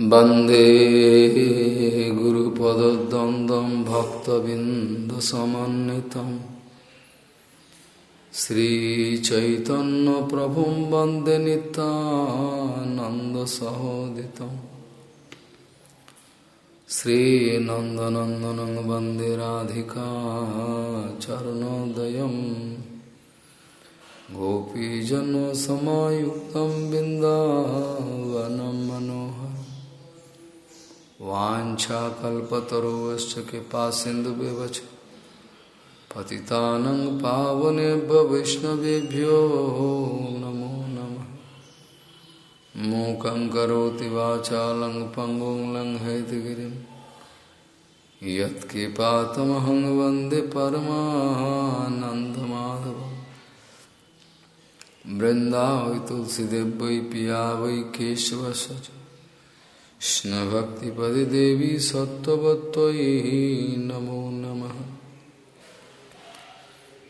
वंदे गुरुपदद्वन्द्वं भक्तबिन्दसमन्वितं। श्रीचैतन्यप्रभुं वंदे नितानन्दसहोदितं श्रीनन्दनन्दनं वंदे राधिका चरणोदयं। गोपीजनसमायुक्तं बिन्दावनं मनोहर। वाछाकल्पतरुश्च कृपा सिंधु पतितानं पावनेभ्य वैष्णवेभ्यो नमो नमः। मूकं करोति वाचालं पङ्गुं लङ्घयतगिरिं। यत्कृपातमहं वंदे परमानन्दमाधवं वृन्दावै तुलसीदेव पिया वै केशवस्य कृष्णभक्तिपदे देवी सत्त्ववत्त्वयि नमो नमः।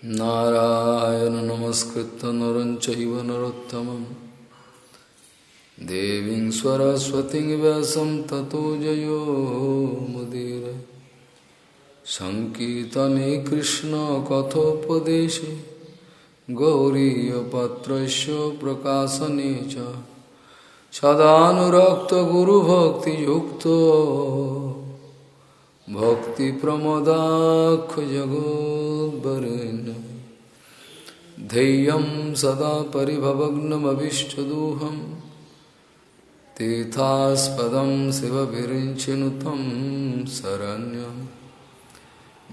नारायण नमस्कृत नरं चैव नरोत्तमं देवीं सरस्वतीं व्यासं ततो जयो मुदीर। सङ्कीर्तने कृष्णकथोपदेशे गौरीयपत्रस्य प्रकाशने च सदानुरक्त गुरुभक्तियुक्त। भक्तिप्रमदाख जगोद्वरेण्य धैर्यं सदा परिभवग्नमभीष्टदोहं तीर्थास्पदं शिवविरिञ्चिनुतं शरण्यं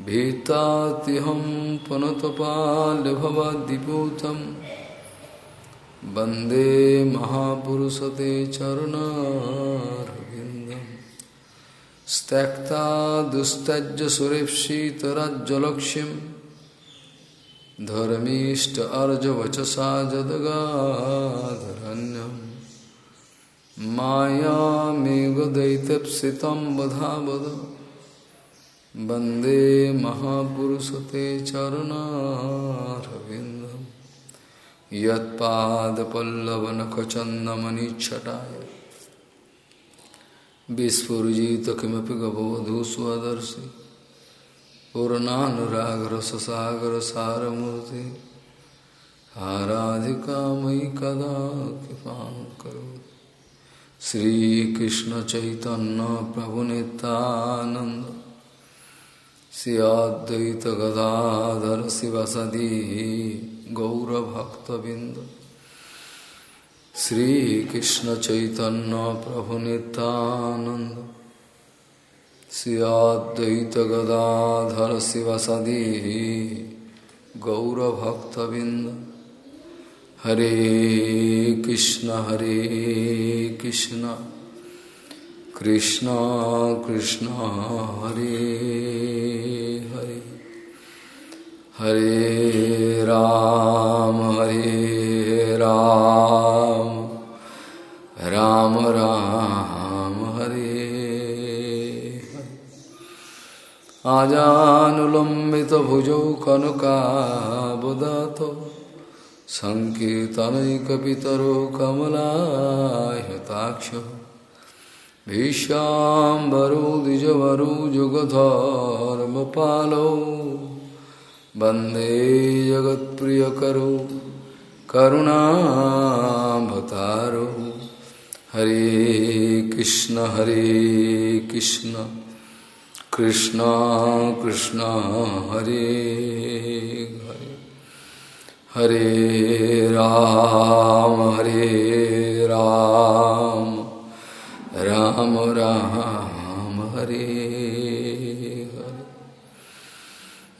भीतात्यहं पुनतपाल्यभवाद्दिपूतम् वंदे महापुरुषते चरुणारविन्दं त्यक्ता दुस्तज्य सुरेप्सितराज्यलक्ष्यं धर्मीष्ट अर्जवचसा जदगाधरण्यं मायामेघदैत्यप्सितं वधावद। वंदे महापुरुषते चरुणारविन्द। यत्पादपल्लवनखचन्दमनिच्छटाय। विस्फुजित किमपि गबोधु स्वदर्शि पूर्णानुरागरससागरसारमूर्ति। आराधिका मयि कदा कृपां करो श्रीकृष्णचैतन्यप्रभुनितानन्द श्री अद्वैत गदाधर शिवसदी गौरभक्तबिंद। श्रीकृष्ण चैतन्य प्रभु श्रियाद्वैत गदाधर शिवसदी गौरभक्तबिंद। हरे कृष्ण हरे कृष्ण। कृष्ण कृष्ण, हरे हरे। हरे राम हरे राम। राम राम हरे। आजानुलम्बितभुजौ कनकाबदातो सङ्कीर्तनैकपितरो कमलायताक्ष भीष्याम्बरो द्विजवरो जुगधर्मपालौ। वंदे जगत्प्रियकरो करुणाभतारो हरे कृष्ण हरे कृष्ण कृष्ण कृष्ण, हरे हरे। हरे राम हरे राम राम राम, हरे।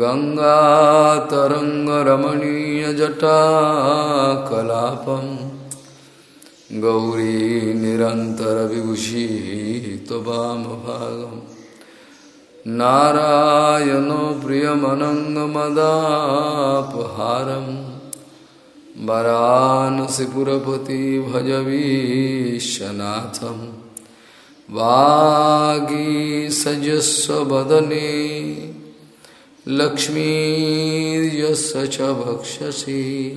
गङ्गातरङ्गरमणीयजटाकलापं गौरी निरन्तरविभूषी त्ववामभागं नारायणो प्रियमनङ्गमदापहारम् वरानसिपुरपति भजवीशनाथम् वागीसजस्व वदने लक्ष्मीर्यस्य च भक्षसि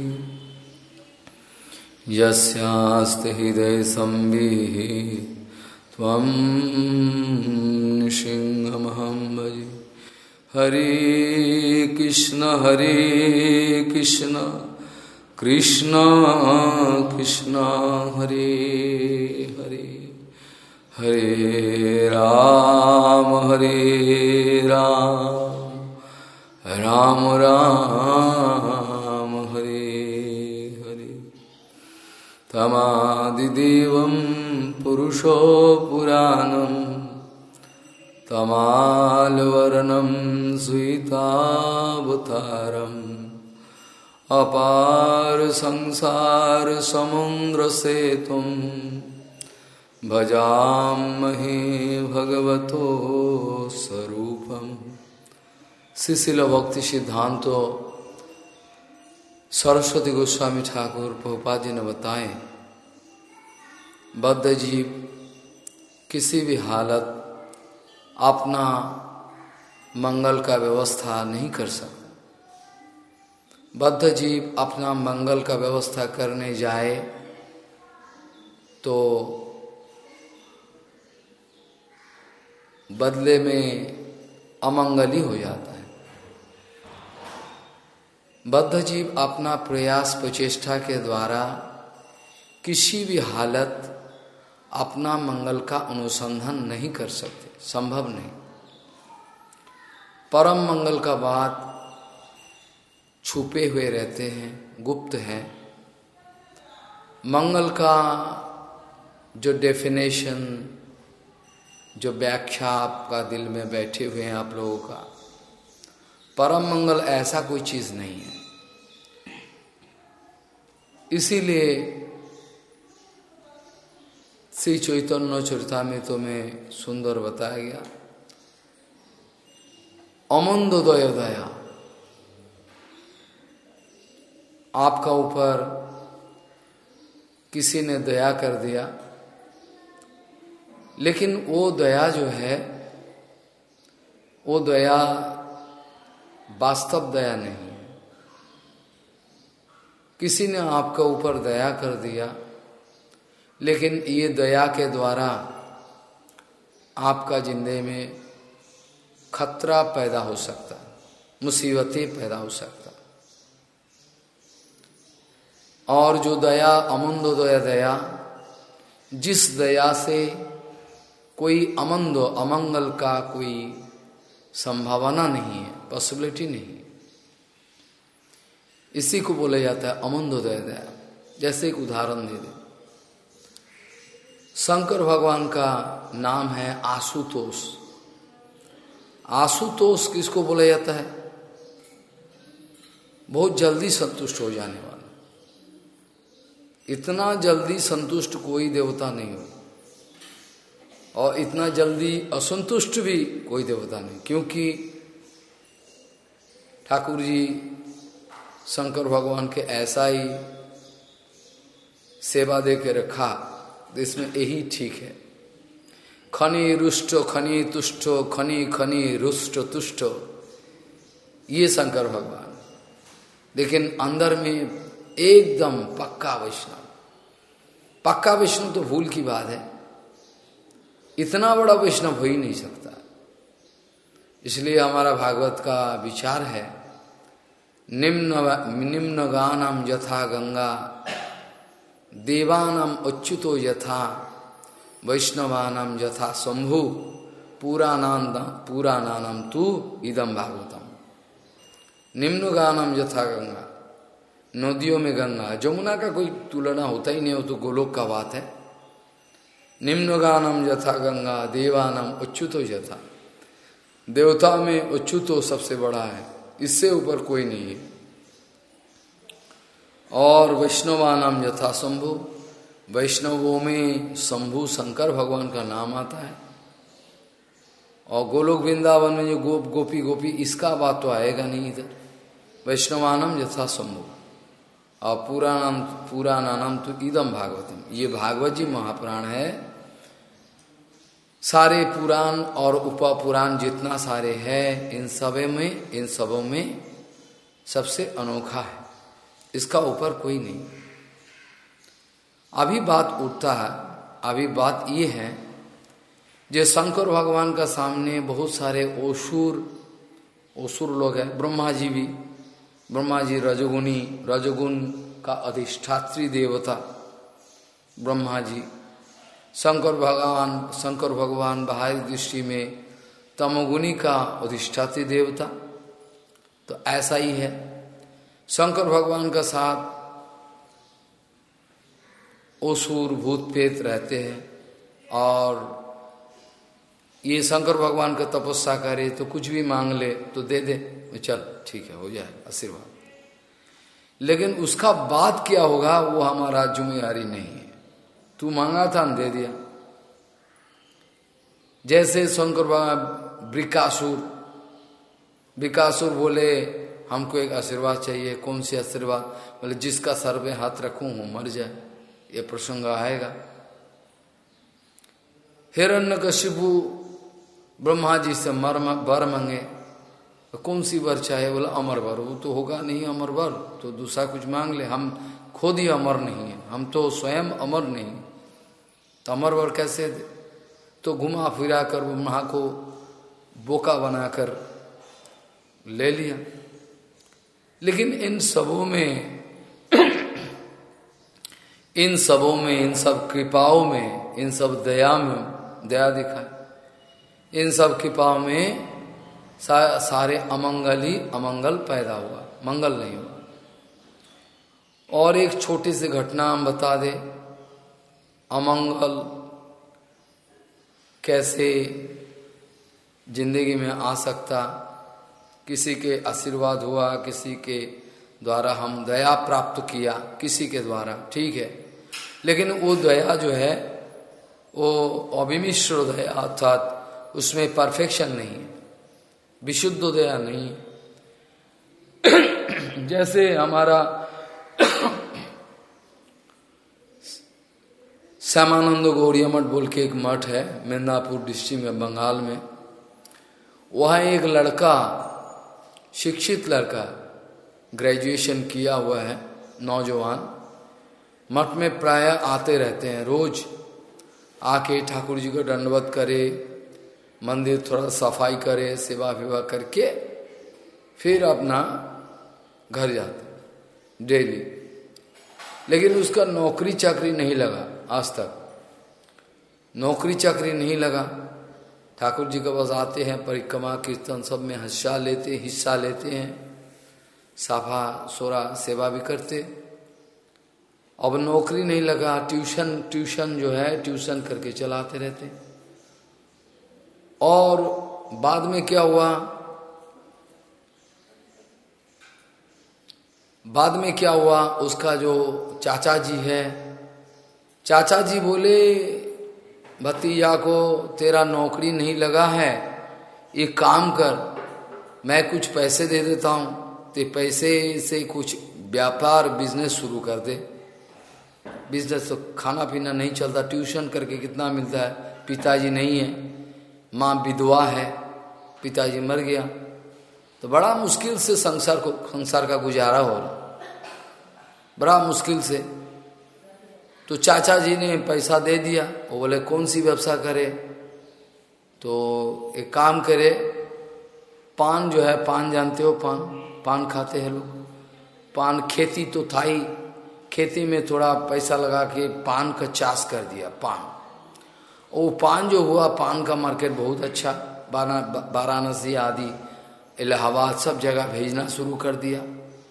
यस्यास्ति हृदय संविः। त्वं भजे हरे कृष्ण हरे कृष्ण। कृष्ण कृष्ण, हरे हरे। हरे राम हरे राम। राम राम तमादिदेवं पुरुषो पुराणं तमालवर्णं स्वीतावतारम् अपार संसारसमुद्रसेतुं भजामहे भगवतो स्वरूपम्। शिशिल भक्ति सिद्धांतो सरस्वती गोस्वामी ठाकुर प्रभुपा जी ने बताए। बद्ध जीव किसी भी हालत अपना मंगल का व्यवस्था नहीं कर सकता। बद्ध जीव अपना मंगल का व्यवस्था करने जाए तो बदले में अमंगल ही हो जाता है। बद्ध जीव अपना प्रयास प्रचेष्टा के द्वारा किसी भी हालत अपना मंगल का अनुसंधान नहीं कर सकते, संभव नहीं। परम मंगल का बात छुपे हुए रहते हैं, गुप्त है। मंगल का जो डेफिनेशन जो व्याख्या आपका दिल में बैठे हुए हैं आप लोगों का, परम मंगल ऐसा कोई चीज़ नहीं है। इसीलिए श्री चैतन्य चरिता में तो में सुंदर बताया गया। अमंदोदय दया आपका ऊपर किसी ने दया कर दिया, लेकिन वो दया जो है, वो दया वास्तव दया नहीं। किसी ने आपका ऊपर दया कर दिया, लेकिन ये दया के द्वारा आपका ज़िंदगी में खतरा पैदा हो सकता, मुसीबतें पैदा हो सकता। और जो दया अमंदोदय दया जिस दया से कोई अमंदो, अमंगल का कोई संभावना नहीं है पॉसिबिलिटी नहीं इसी को बोला जाता है अमंदोदय दया, जैसे एक उदाहरण दे दे। शंकर भगवान का नाम है आशुतोष। आशुतोष किसको बोला जाता है? बहुत जल्दी संतुष्ट हो जाने वाला। इतना जल्दी संतुष्ट कोई देवता नहीं हो, और इतना जल्दी असंतुष्ट भी कोई देवता नहीं, क्योंकि ठाकुर जी शंकर भगवान के ऐसा ही सेवा दे के रखा, इसमें यही ठीक है। खनि रुष्ट, खनि तुष्ट, खनि खनि रुष्ट तुष्ट, ये शंकर भगवान। लेकिन अंदर में एकदम पक्का वैष्णव। पक्का वैष्णव तो भूल की बात है। इतना बड़ा वैष्णव हो ही नहीं सकता। इसलिए हमारा भागवत का विचार है निम्न निम्न गानम यथा गंगा देवानम अच्युतो यथा वैष्णवानम यथा शंभु पुराणान पुराणानम तू इदम भागवतम। निम्न गानम यथा गंगा। नदियों में गंगा। जमुना का कोई तुलना होता ही नहीं हो तो गोलोक का बात है। निम्न गानम यथा गंगा देवानम उच्युतो यथा। देवता में उच्युतो सबसे बड़ा है। इससे ऊपर कोई नहीं है। और वैष्णवानाम यथा शंभु। वैष्णवों में शंभु शंकर भगवान का नाम आता है। और गोलोक वृंदावन में जो गोप, गोपी गोपी, इसका बात तो आएगा नहीं इधर। वैष्णवानम यथा संभव और पुराणम, पुराणानम तो इदम भागवतम। ये भागवत जी महापुराण है। सारे पुराण और उपा पुराण जितना सारे है, इन सब में, इन सबों में सबसे अनोखा है। इसका ऊपर कोई नहीं। अभी बात उठता है, अभी बात ये है जो शंकर भगवान का सामने बहुत सारे ओसुर ओसुर लोग हैं ब्रह्मा जी भी ब्रह्मा जी रजगुणी रजगुण का अधिष्ठात्री देवता ब्रह्मा जी शंकर भगवान शंकर भगवान बाहरी दृष्टि में तमोगुणी का अधिष्ठात्री देवता। तो ऐसा ही है। शंकर भगवान का साथ ओसुर भूत प्रेत रहते हैं और ये शंकर भगवान का तपस्या करे तो कुछ भी मांग ले तो दे दे। चल, ठीक है, हो जाए, आशीर्वाद। लेकिन उसका बात क्या होगा वो हमारा ज़िम्मेदारी नहीं है। तू मांगा था दे दिया। जैसे शंकर भगवान ब्रिकासुर ब्रिकासुर बोले, हमको एक आशीर्वाद चाहिए। कौन सी आशीर्वाद? बोले, जिसका सर पे हाथ रखूँ हूँ मर जाए। ये प्रसंग आएगा। हिरण्य कशिपु ब्रह्मा जी से मर वर मांगे। कौन सी वर चाहे? बोला, अमर वर। वो तो होगा नहीं अमर वर तो दूसरा कुछ मांग ले। हम खुद ही अमर नहीं है। हम तो स्वयं अमर नहीं तो अमर वर कैसे तो घुमा फिरा कर ब्रह्मा को बोका बनाकर ले लिया। लेकिन इन सबों में इन सबों में इन सब कृपाओं में इन सब दया में दया दिखाए इन सब कृपाओं में सा, सारे अमंगल ही अमंगल पैदा हुआ मंगल नहीं हुआ। और एक छोटी सी घटना हम बता दे अमंगल कैसे ज़िंदगी में आ सकता? किसी के आशीर्वाद हुआ, किसी के द्वारा हम दया प्राप्त किया, किसी के द्वारा, ठीक है? लेकिन वो दया जो है, वो अभिमिश्र दया अर्थात उसमें परफेक्शन नहीं विशुद्ध दया नहीं जैसे हमारा श्यामानंद गौरिया मठ बोल के एक मठ है, मिदनापुर डिस्ट्रिक्ट में, बंगाल में। वहाँ एक लड़का, शिक्षित लड़का ग्रेजुएशन किया हुआ है, नौजवान। मठ में प्राय आते रहते हैं, रोज आके ठाकुर जी को दंडवत करे, मंदिर थोड़ा सफ़ाई करे, सेवा विवा करके फिर अपना घर जाते डेली। लेकिन उसका नौकरी चाकरी नहीं लगा। आज तक। नौकरी चाकरी नहीं लगा। ठाकुर जी के पास आते हैं, परिक्रमा, कीर्तन, सब में हिस्सा लेते हिस्सा लेते हैं। साफा, सोरा सेवा भी करते। अब नौकरी नहीं लगा, ट्यूशन ट्यूशन जो है, ट्यूशन करके चलाते रहते। और बाद में क्या हुआ? बाद में क्या हुआ? उसका जो चाचा जी है चाचा जी बोले, भतीजा को तेरा नौकरी नहीं लगा है। एक काम कर, मैं कुछ पैसे दे देता हूँ। ते पैसे से कुछ व्यापार बिज़नेस शुरू कर दे। बिज़नेस तो खाना पीना नहीं चलता। ट्यूशन करके कितना मिलता है? पिताजी नहीं है। माँ विधवा है। पिताजी मर गया। तो बड़ा मुश्किल से संसार को, संसार का गुजारा हो रहा। बड़ा मुश्किल से तो चाचा जी ने पैसा दे दिया। वो बोले, कौन सी व्यवसाय करे? तो एक काम करे, पान जो है, पान जानते हो पान? पान खाते हैं लोग। पान खेती तो था ही। खेती में थोड़ा पैसा लगा के पान का चाष कर दिया, पान। वो पान जो हुआ, पान का मार्केट बहुत अच्छा। वाराणसी आदि, इलाहाबाद सब जगह भेजना शुरू कर दिया।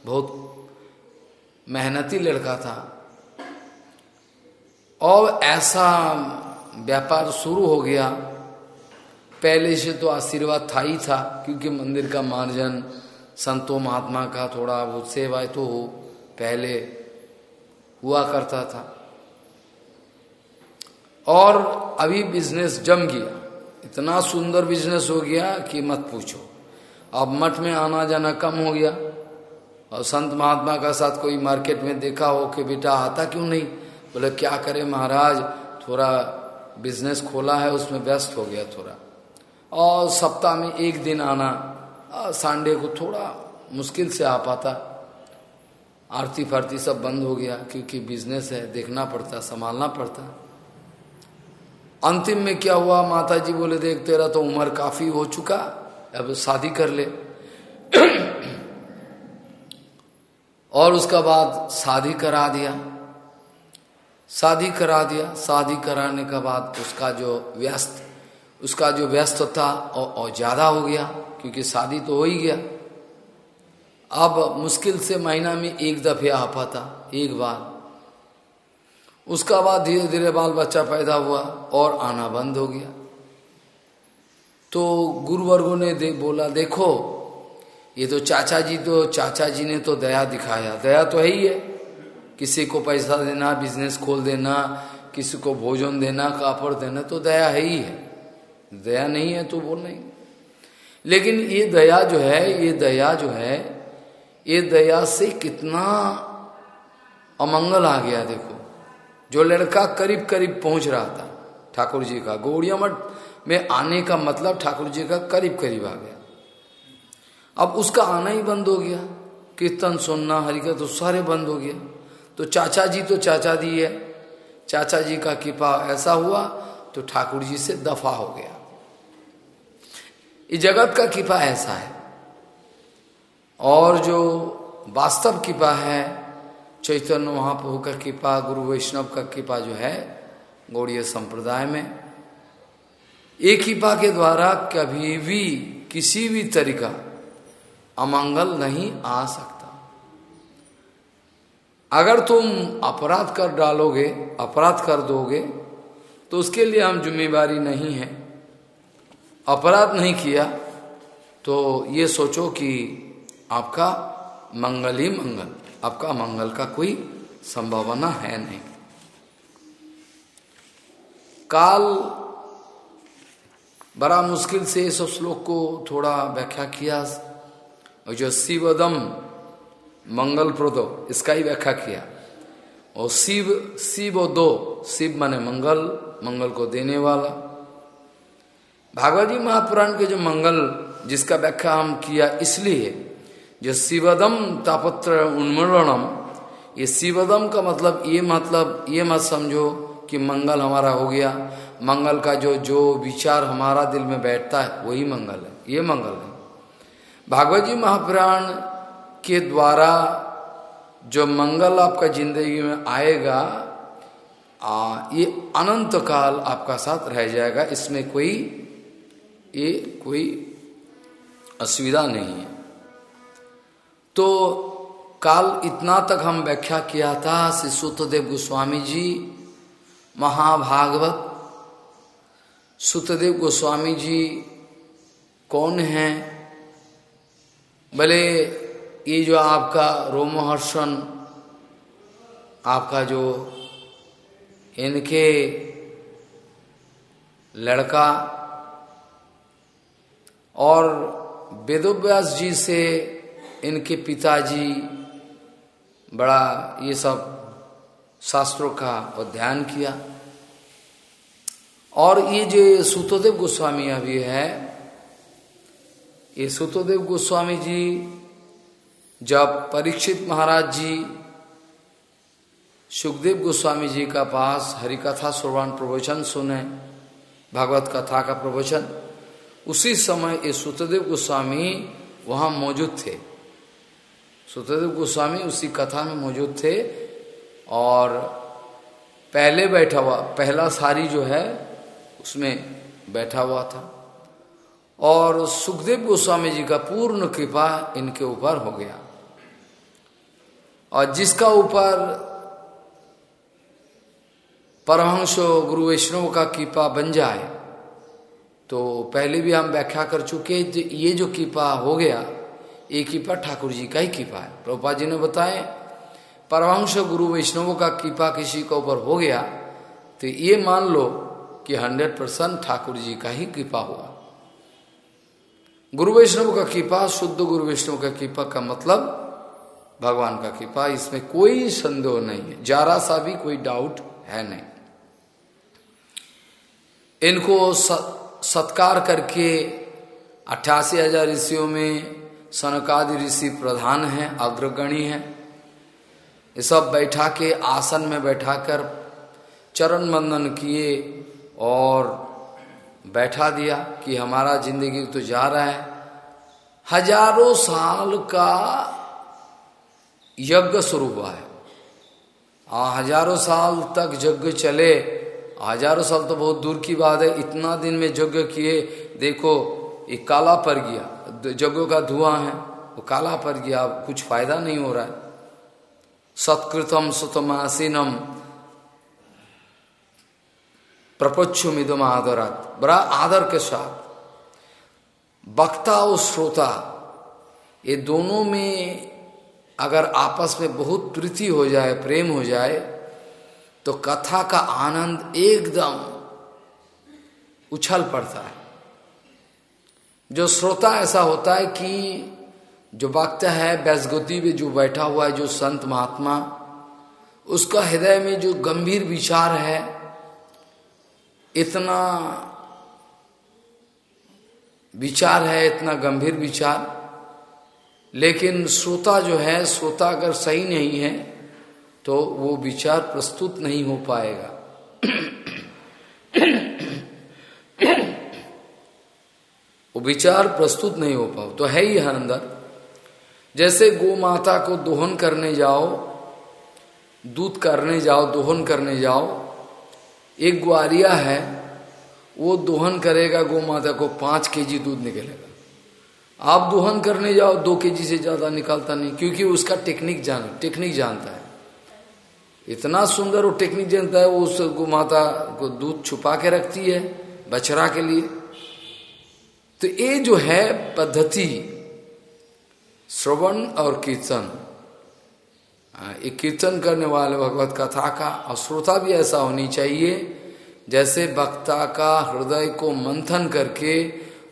बहुत मेहनती लड़का था। और ऐसा व्यापार शुरू हो गया। पहले से तो आशीर्वाद था ही था, क्योंकि मंदिर का मार्जन, संतो महात्मा का थोड़ा वो सेवा तो हो, पहले हुआ करता था। और अभी बिज़नेस जम गया। इतना सुंदर बिज़नेस हो गया कि मत पूछो। अब मठ में आना जाना कम हो गया। और संत महात्मा का साथ कोई मार्केट में देखा हो कि बेटा आता क्यों नहीं? बोले, क्या करे महाराज? थोड़ा बिज़नेस खोला है, उसमें व्यस्त हो गया थोड़ा। और सप्ताह में एक दिन आना संडे को थोड़ा मुश्किल से आ पाता। आरती फारती सब बंद हो गया, क्योंकि बिज़नेस है, देखना पड़ता, संभालना पड़ता। अंतिम में क्या हुआ माता जी बोले, देख, तेरा तो उम्र काफ़ी हो चुका, अब शादी कर ले। और उसका बाद शादी करा दिया। शादी करा दिया। शादी कराने के बाद उसका जो व्यस्त उसका जो व्यस्त था और और ज़्यादा हो गया क्योंकि शादी तो हो ही गया। अब मुश्किल से महीना में एक दफे आ पाता एक बार। उसका बाद धीरे धीरे बाल बच्चा पैदा हुआ और आना बंद हो गया। तो गुरुवर्गो ने दे, बोला देखो ये तो चाचा जी तो चाचा जी ने तो दया दिखाया। दया तो है ही है। किसी को पैसा देना बिज़नेस खोल देना, किसी को भोजन देना, कापड़ देना तो दया है ही है। दया नहीं है तो बोल नहीं। लेकिन ये दया जो है, ये दया जो है, ये दया से कितना अमंगल आ गया देखो। जो लड़का करीब करीब पहुँच रहा था ठाकुर जी का, गौड़िया मठ में आने का मतलब ठाकुर जी का करीब करीब आ गया। अब उसका आना ही बंद हो गया। कीर्तन सुनना, हरिका तो सारे बंद हो गया। तो चाचा जी तो चाचा दी है। चाचा जी का कृपा ऐसा हुआ तो ठाकुर जी से दफ़ा हो गया। जगत का कृपा ऐसा है। और जो वास्तव कृपा है, चैतन्य महाप्रभु का कृपा, गुरु वैष्णव का कृपा जो है, गौड़ीय संप्रदाय में एक कृपा के द्वारा कभी भी किसी भी तरीका अमंगल नहीं आ सकता। अगर तुम अपराध कर डालोगे, अपराध कर दोगे तो उसके लिए हम जिम्मेवारी नहीं है। अपराध नहीं किया तो ये सोचो कि आपका मंगल ही मंगल, आपका मंगल का कोई संभावना है नहीं। काल बड़ा मुश्किल से इस श्लोक को थोड़ा व्याख्या किया और जो शिवदम मंगल प्रोदो इसका ही व्याख्या किया। और शिव शिव और दो, शिव माने मंगल मंगल को देने वाला। भागवत जी महापुराण के जो मंगल, जिसका व्याख्या हम किया इसलिए, जो शिवदम तापत्र उन्मूलनम, ये शिवदम का मतलब ये मतलब ये मत समझो कि मंगल हमारा हो गया। मंगल का जो जो विचार हमारा दिल में बैठता है, वही मंगल है, ये मंगल है। भागवत जी महापुराण के द्वारा जो मंगल आपका ज़िंदगी में आएगा आ, ये अनंत काल आपका साथ रह जाएगा। इसमें कोई ये कोई असुविधा नहीं है। तो काल इतना तक हम व्याख्या किया था श्री सुतदेव गोस्वामी जी महाभागवत। सुतदेव गोस्वामी जी कौन है? भले ये जो आपका रोमहर्षण, आपका जो इनके लड़का और वेदोव्यास जी से इनके पिताजी बड़ा ये सब शास्त्रों का अध्ययन किया। और ये जो सुतोदेव गोस्वामी अभी है, ये सुतोदेव गोस्वामी जी जब परीक्षित महाराज जी सुखदेव गोस्वामी जी का पास हरिकथा श्रवण प्रवचन सुने, भागवत कथा का प्रवचन, उसी समय ये सुतदेव गोस्वामी वहाँ मौजूद थे। सुतदेव गोस्वामी उसी कथा में मौजूद थे और पहले बैठा हुआ, पहला सारी जो है उसमें बैठा हुआ था। और सुखदेव गोस्वामी जी का पूर्ण कृपा इनके ऊपर हो गया। और जिसका ऊपर परमहंस गुरु वैष्णव का कृपा बन जाए तो पहले भी हम व्याख्या कर चुके ये जो कृपा हो गया, ये कृपा ठाकुर जी का ही कृपा है। प्रभुपा जी ने बताए परमहंस गुरु वैष्णव का कृपा किसी के ऊपर हो गया तो ये मान लो कि हंड्रेड परसेंट ठाकुर जी का ही कृपा हुआ। गुरु वैष्णव का कृपा, शुद्ध गुरु वैष्णव का कृपा का मतलब भगवान का कृपा, इसमें कोई संदेह नहीं है। जरा सा भी कोई डाउट है नहीं। इनको सत्कार करके अट्ठासी हज़ार ऋषियों में सनकादि ऋषि प्रधान हैं, अग्रगणी हैं। ये सब बैठा के आसन में बैठाकर चरण बंदन किए और बैठा दिया कि हमारा ज़िंदगी तो जा रहा है। हज़ारों साल का यज्ञ शुरू हुआ है। आ, हज़ारों साल तक यज्ञ चले। हज़ारों साल तो बहुत दूर की बात है। इतना दिन में यज्ञ किए देखो ये काला पर गया। यज्ञ का धुआँ है वो काला पर गया। कुछ फ़ायदा नहीं हो रहा है। सत्कृतम सुतमासीनम प्रपच्छु मिदम आदरात। बड़ा आदर के साथ। वक्ता और श्रोता ये दोनों में अगर आपस में बहुत प्रीति हो जाए, प्रेम हो जाए तो कथा का आनंद एकदम उछल पड़ता है। जो श्रोता ऐसा होता है कि जो वक्त है बैसगति में जो बैठा हुआ है, जो संत महात्मा, उसका हृदय में जो गंभीर विचार है, इतना विचार है, इतना गंभीर विचार लेकिन श्रोता जो है, श्रोता अगर सही नहीं है तो वो विचार प्रस्तुत नहीं हो पाएगा। वो विचार प्रस्तुत नहीं हो पाओ। तो है ही हर अंदर। जैसे गो माता को दोहन करने जाओ, दूध करने जाओ, दोहन करने जाओ, एक ग्वारिया है, वो दोहन करेगा गो माता को पाँच के जी दूध निकलेगा। आप दोहन करने जाओ, दो के से ज़्यादा निकालता नहीं, क्योंकि उसका टेक्निक जान, टेक्निक जानता है। इतना सुंदर वो टेक्निक जानता है, वो उस गो माता को दूध छुपा के रखती है, बछड़ा के लिए। तो ये जो है पद्धति, श्रवण और कीर्तन। ये कीर्तन करने वाले भगवत कथा का और श्रोता भी ऐसा होनी चाहिए, जैसे वक्ता का हृदय को मंथन करके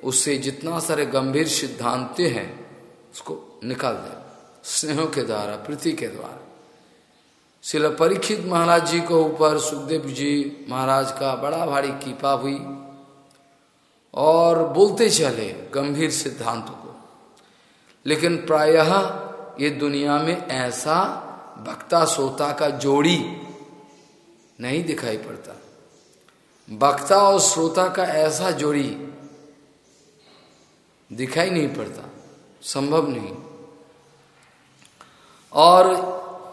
उससे जितना सारे गंभीर सिद्धांत हैं, उसको निकाल दे। स्नेहों के द्वारा, प्रीति के द्वारा। शिल परीक्षित महाराज जी को ऊपर सुखदेव जी महाराज का बड़ा भारी कीपा हुई और बोलते चले गंभीर सिद्धांतों को। लेकिन प्रायः ये दुनिया में ऐसा वक्ता श्रोता का जोड़ी नहीं दिखाई पड़ता। वक्ता और श्रोता का ऐसा जोड़ी दिखाई नहीं पड़ता, संभव नहीं। और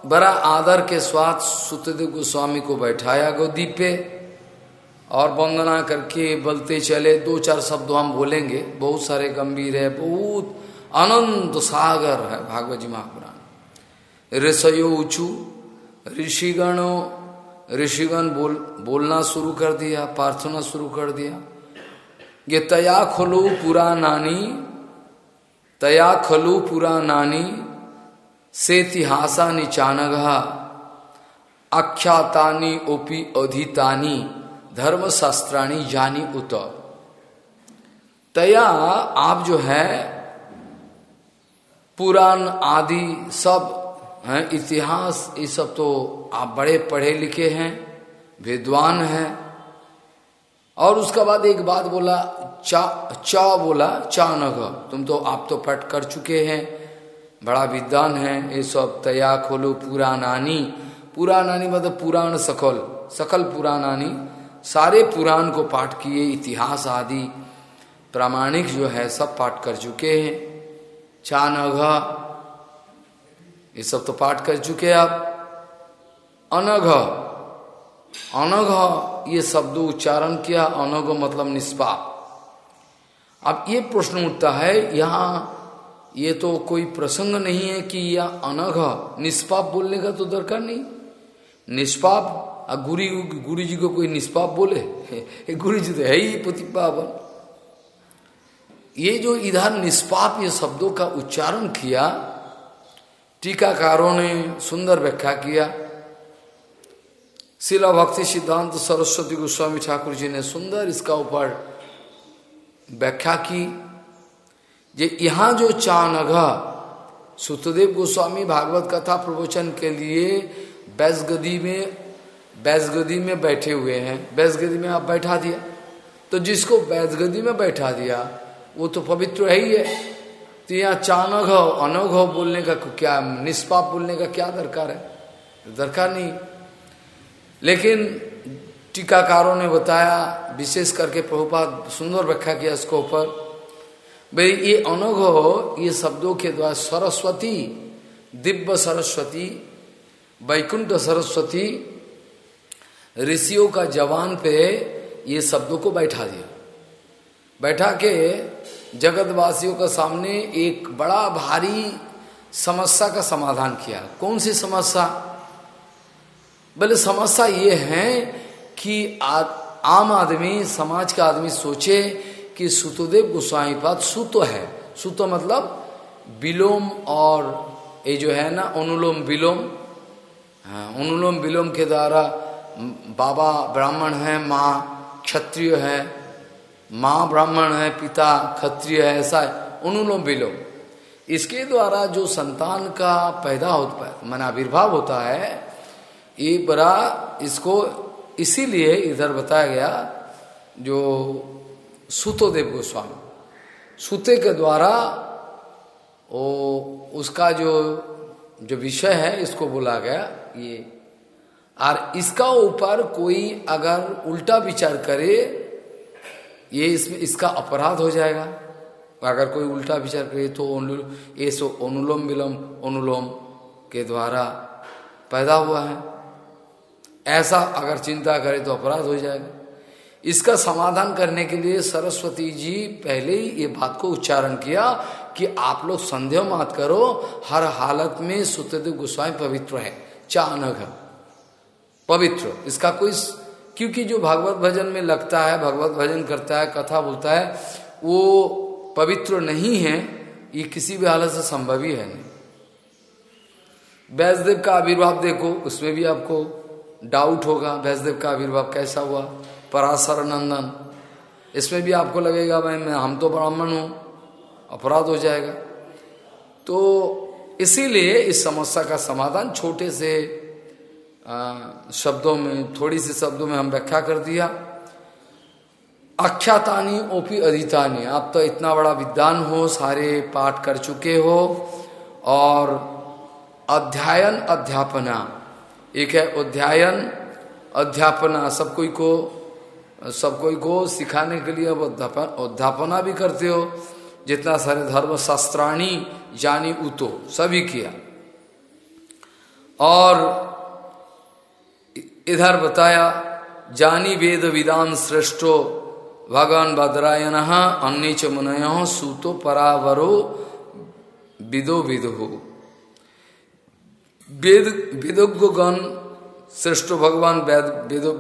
बड़ा आदर के साथ सुतदेव गोस्वामी को बैठाया गोदी पे और वंदना करके बोलते चले। दो चार शब्द हम बोलेंगे। बहुत सारे गंभीर है, बहुत अनंत सागर है भागवत जी महापुराण। ऋषयो ऊंचू ऋषिगणों, ऋषिगण बोल, बोलना शुरू कर दिया, प्रार्थना शुरू कर दिया। ये तया खलु पुरा नानी, तया खलु पुरा नानी, से इतिहासा निचानग आख्यातानी ओपी अधितानी धर्म शास्त्राणी जानी उत। तया आप जो है, पुराण आदि सब, हैं, इतिहास, ये सब तो आप बड़े पढ़े लिखे हैं, विद्वान हैं और उसका बाद एक बात बोला, चा चा बोला चा नग तुम तो आप तो पट कर चुके हैं, बड़ा विद्वान है, ये सब, तया खोलो पुराणानी पुराणानी मतलब पुराण सकल सकल पुराणानी सारे पुराण को पाठ किए, इतिहास आदि, प्रामाणिक जो है, सब पाठ कर चुके हैं। चानघ ये सब तो पाठ कर चुके आप अनघ अनघ, ये शब्द उच्चारण किया, अनघ मतलब निष्पाप अब ये प्रश्न उठता है, यहाँ ये तो कोई प्रसंग नहीं है कि यह अनघ निष्पाप बोलने का तो दरकार नहीं। निष्पाप गुरु गुरु जी को कोई निष्पाप बोले? गुरु जी तो है ही प्रतिपावन। ये जो इधर निष्पाप ये शब्दों का उच्चारण किया, टीकाकारों ने सुंदर व्याख्या किया शिला भक्ति सिद्धांत सरस्वती गोस्वामी ठाकुर जी ने सुंदर इसका ऊपर व्याख्या की जे यहाँ जो चानघ सुतदेव गोस्वामी भागवत कथा प्रवचन के लिए बैसगदी में बैसगदी में बैठे हुए हैं बैसगदी में आप बैठा दिया तो जिसको बैसगदी में बैठा दिया वो तो पवित्र है ही है तो यहाँ चानघ अनघ बोलने का क्या निष्पाप बोलने का क्या दरकार है दरकार नहीं लेकिन टीकाकारों ने बताया, विशेष करके प्रभुपाद सुंदर व्याख्या किया इसके ऊपर, भाई, ये अनुभव ये शब्दों के द्वारा सरस्वती, दिव्य सरस्वती, वैकुंठ सरस्वती, ऋषियों का जवान पे ये शब्दों को बैठा दिया। बैठा के जगतवासियों का सामने एक बड़ा भारी समस्या का समाधान किया। कौन सी समस्या? बोले समस्या ये है कि आ, आम आदमी समाज का आदमी सोचे कि सुतोदेव गोस्वामी पाद सुतो है। सुतो मतलब विलोम और ये जो है ना अनुलोम विलोम। हाँ, अनुलोम विलोम के द्वारा बाबा ब्राह्मण है माँ क्षत्रिय है माँ ब्राह्मण है पिता क्षत्रिय है ऐसा अनुलोम विलोम। इसके द्वारा जो संतान का पैदा होता है मन आविर्भाव होता है ये बड़ा इसको इसीलिए इधर बताया गया जो सुतोदेव गोस्वामी। सुते के द्वारा वो उसका जो जो विषय है, इसको बोला गया, ये। और इसका ऊपर कोई अगर उल्टा विचार करे, ये इसमें, इसका अपराध हो जाएगा। अगर कोई उल्टा विचार करे तो ये सो अनुलोम विलोम, अनुलोम के द्वारा पैदा हुआ है। ऐसा अगर चिंता करे तो अपराध हो जाएगा। इसका समाधान करने के लिए सरस्वती जी पहले ही ये बात को उच्चारण किया कि आप लोग संदेह मत करो, हर हालत में सुतदेव गोस्वामी पवित्र है चानक पवित्र, इसका कोई क्योंकि जो भागवत भजन में लगता है, भगवत भजन करता है, कथा बोलता है, वो पवित्र नहीं है, ये किसी भी हालत से संभव ही है नहीं। वैष्णदेव का आविर्भाव देखो, उसमें भी आपको डाउट होगा वैष्णदेव का आविर्भाव कैसा हुआ? पराशर नंदन। इसमें भी आपको लगेगा, भाई मैं, हम तो ब्राह्मण हूँ, अपराध हो जाएगा। तो इसीलिए इस समस्या का समाधान छोटे से शब्दों में, थोड़ी सी शब्दों में हम व्याख्या कर दिया। अख्यातानी ओपी अधितानी आप तो इतना बड़ा विद्वान हो, सारे पाठ कर चुके हो, और अध्ययन अध्यापना। एक है अध्ययन, अध्यापना, सब कोई को, सब कोई को सिखाने के लिए अब अध्यापना भी करते हो। जितना सारे धर्म शास्त्राणी जानी उतो, सभी किया। और इधर बताया, जानी वेद विदान श्रेष्ठो, भगवान बदरायन अन्य च मुनय सूतो परावरो विदो विदो। वेद वेदोगण श्रेष्ठ भगवान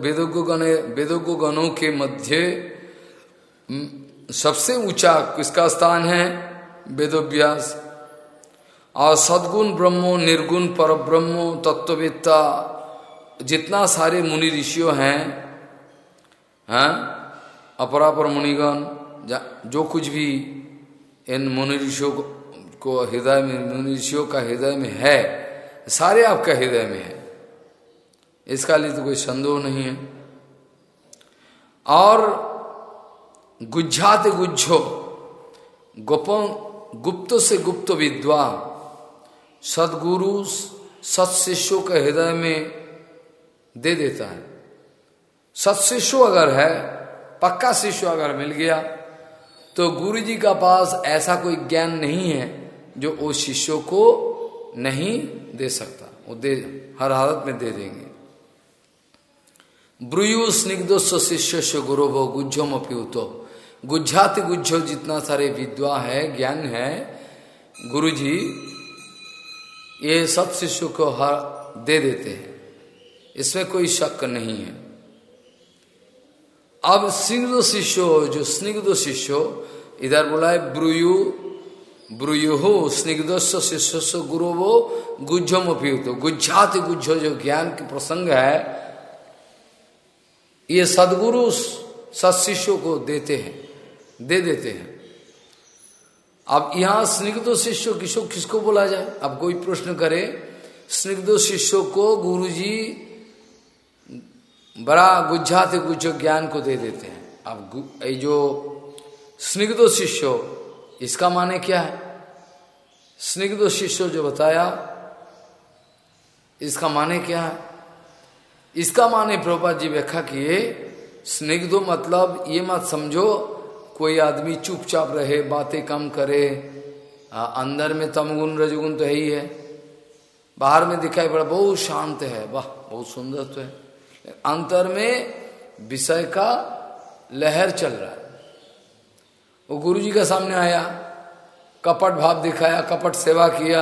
वेदोज्ञ गण वेदोज्ञ गणों के मध्य सबसे ऊँचा किसका स्थान है? वेदोव्यास और सदगुण ब्रह्मो, निर्गुण पर ब्रह्मो तत्ववेत्ता, जितना सारे मुनि ऋषियों हैं हैं? अपरापर मुनिगण, जो कुछ भी इन मुनि ऋषियों को हृदय में, मुनि ऋषियों का हृदय में है सारे आपका हृदय में है। इसका लिए तो कोई संदेह नहीं है। और गुज्जात गुज्जो गोप, गुप्त से गुप्त विद्वा सदगुरु सत्शिष्यों के हृदय में दे देता है। सत्शिष्य अगर है, पक्का शिष्य अगर मिल गया तो गुरु जी का पास ऐसा कोई ज्ञान नहीं है जो उस शिष्यों को नहीं दे सकता। वो दे, हर हालत में दे देंगे। ब्रुयु स्निग्धोस्व शिष्य से गुरुभो गुज्जोम अप्युतो। गुज्जाति गुज्जो जितना सारे विद्वा है, ज्ञान है गुरु जी ये सब शिष्य को हर दे देते हैं। इसमें कोई शक नहीं है। अब स्निग्ध शिष्यो, जो स्निग्ध शिष्यो, इधर बोला है, ब्रुयु ब्रुयु हो स्निग्ध शिष्य गुरु वो गुज्जम उपयुक्त गुज्जाति गुज्जो जो ज्ञान के प्रसंग है, ये सदगुरु सत्शिष्यों को देते हैं, दे देते हैं। अब यहाँ स्निग्ध शिष्य किसको किसको बोला जाए? अब कोई प्रश्न करे, स्निग्ध शिष्यों को गुरुजी बड़ा गुज्जा गुज्जो ज्ञान को दे देते हैं। अब ये जो स्निग्ध शिष्य इसका माने क्या है? स्निग्ध शिष्य जो बताया इसका माने क्या है? इसका माने प्रभुपाद जी व्याख्या किए स्निग्ध मतलब ये मत समझो कोई आदमी चुपचाप रहे बातें कम करे आ, अंदर में तमगुण रजगुण तो है ही है। बाहर में दिखाई पड़ा बहुत शांत है वाह बहुत सुंदर तो है। अंतर में विषय का लहर चल रहा है। वो गुरु जी का सामने आया, कपट भाव दिखाया, कपट सेवा किया।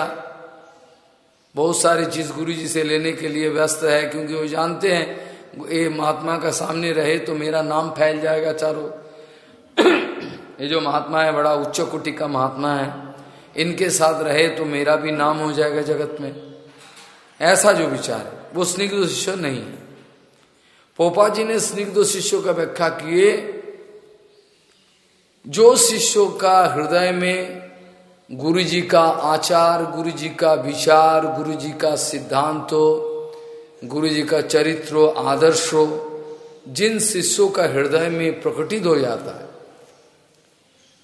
बहुत सारी चीज़ गुरु जी से लेने के लिए व्यस्त है, क्योंकि वो जानते हैं, ये महात्मा का सामने रहे तो मेरा नाम फैल जाएगा चारों। ये जो महात्मा है, बड़ा उच्च कोटि का महात्मा है, इनके साथ रहे तो मेरा भी नाम हो जाएगा जगत में। ऐसा जो विचार है, वो स्निग्ध शिष्य नहीं है। पोपा जी ने स्निग्ध शिष्यों का व्याख्या किए जो शिष्यों का हृदय में गुरु जी का आचार गुरु जी का विचार गुरु जी का सिद्धांतो गुरु जी का चरित्र, आदर्शो, जिन शिष्यों का हृदय में प्रकटित हो जाता है,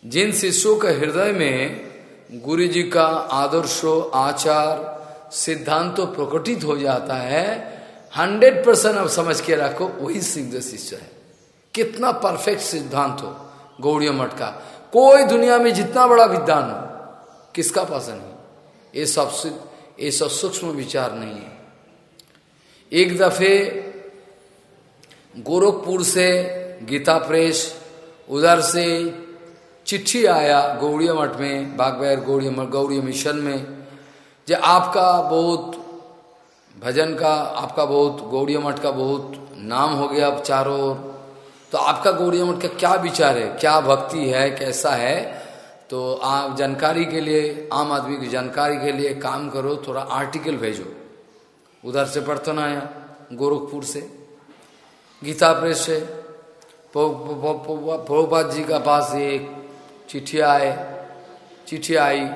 जिन शिष्यों का हृदय में गुरु जी का आदर्शो, आचार, सिद्धांत प्रकटित हो जाता है, हंड्रेड परसेंट अब समझ के रखो, वही सिद्ध शिष्य है। कितना परफेक्ट सिद्धांत हो। गौड़ी मठ का। कोई दुनिया में जितना बड़ा विद्वान हो, किसका पास नहीं? ये सब ये सब सूक्ष्म विचार नहीं है। एक दफे गोरखपुर से गीता प्रेस, उधर से चिट्ठी आया गौड़िया मठ में बागबैर गौड़िया मठ, गौड़िया मिशन में, जो आपका बहुत भजन का, आपका बहुत गौड़िया मठ का बहुत नाम हो गया अब चारों ओर। तो आपका गौड़िया मठ का क्या विचार है? क्या भक्ति है? कैसा है? तो आप जानकारी के लिए, आम आदमी की जानकारी के लिए काम करो, थोड़ा आर्टिकल भेजो। उधर से पढ़तन आया, गोरखपुर से। गीता प्रेस से। प्रभुपाद जी का पास एक चिट्ठी आए। चिट्ठी आई।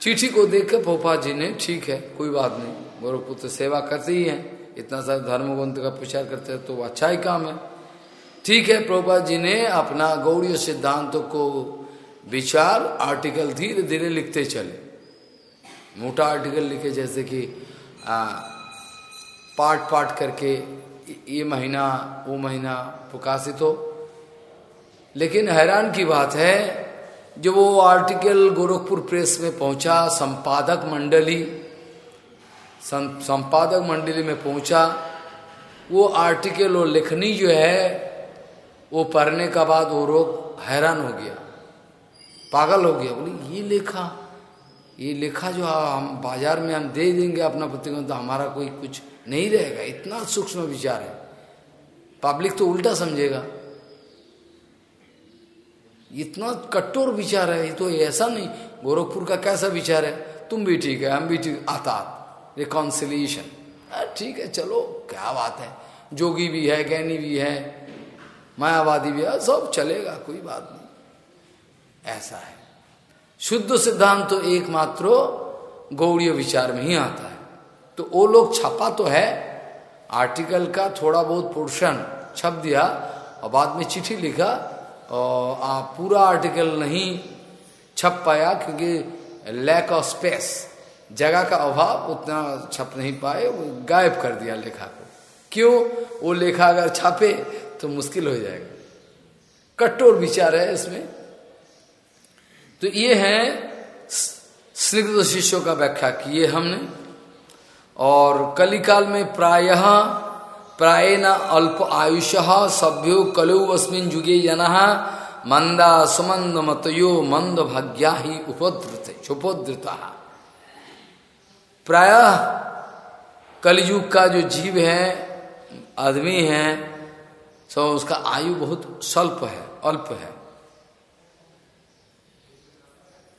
चिट्ठी को देख कर पोपा जी ने, ठीक है, कोई बात नहीं। गोरखपुर तो सेवा करते ही हैं। इतना सारा धर्म ग्रंथ का प्रचार करते हैं तो अच्छा ही काम है। ठीक है प्रभुपाद जी ने अपना गौड़ी सिद्धांतों को विचार आर्टिकल धीरे धीरे लिखते चले। मोटा आर्टिकल लिखे जैसे कि आ, पाठ पाठ करके ये महीना वो महीना प्रकाशित हो। लेकिन हैरान की बात है जब वो आर्टिकल गोरखपुर प्रेस में पहुँचा संपादक मंडली संपादक मंडली में पहुँचा वो आर्टिकल और लेखनी जो है वो पढ़ने का बाद वो रोग हैरान हो गया, पागल हो गया। बोले, ये लेखा ये लेखा जो हम बाज़ार में हम दे देंगे अपना पत्रिका तो हमारा कोई कुछ नहीं रहेगा। इतना सूक्ष्म विचार है। पब्लिक तो उल्टा समझेगा। इतना कठोर विचार है, ये तो ऐसा नहीं, गोरखपुर का कैसा विचार है? तुम भी ठीक है, हम भी ठीक आता रिकॉन्सिलिएशन ठीक है, चलो, क्या बात है। जोगी भी है ज्ञानी भी है मायावादी भी सब चलेगा, कोई बात नहीं। ऐसा है। शुद्ध सिद्धांत तो एकमात्र गौड़ीय विचार में ही आता है। तो वो लोग छपा तो है। आर्टिकल का थोड़ा बहुत पोर्शन छप दिया, और बाद में चिट्ठी लिखा, और आप पूरा आर्टिकल नहीं छप पाया, क्योंकि लैक ऑफ़ स्पेस जगह का अभाव, उतना छप नहीं पाए गायब कर दिया लेखा को। क्यों? वो लेखा अगर छापे तो मुश्किल हो जाएगा। कट्टोर विचार है इसमें। तो ये है स्निग्ध शिष्यों का व्याख्या किए हमने, और कलिकाल में प्रायः प्राय न अल्प आयुष सभ्यो कलौ अस्मिन जुगे जन, मंदा सुमंद मतयो मंद भाग्या ही उपद्रत उपद्रता प्राय कलयुग का जो जीव है, आदमी है सो उसका आयु बहुत स्वल्प है, अल्प है।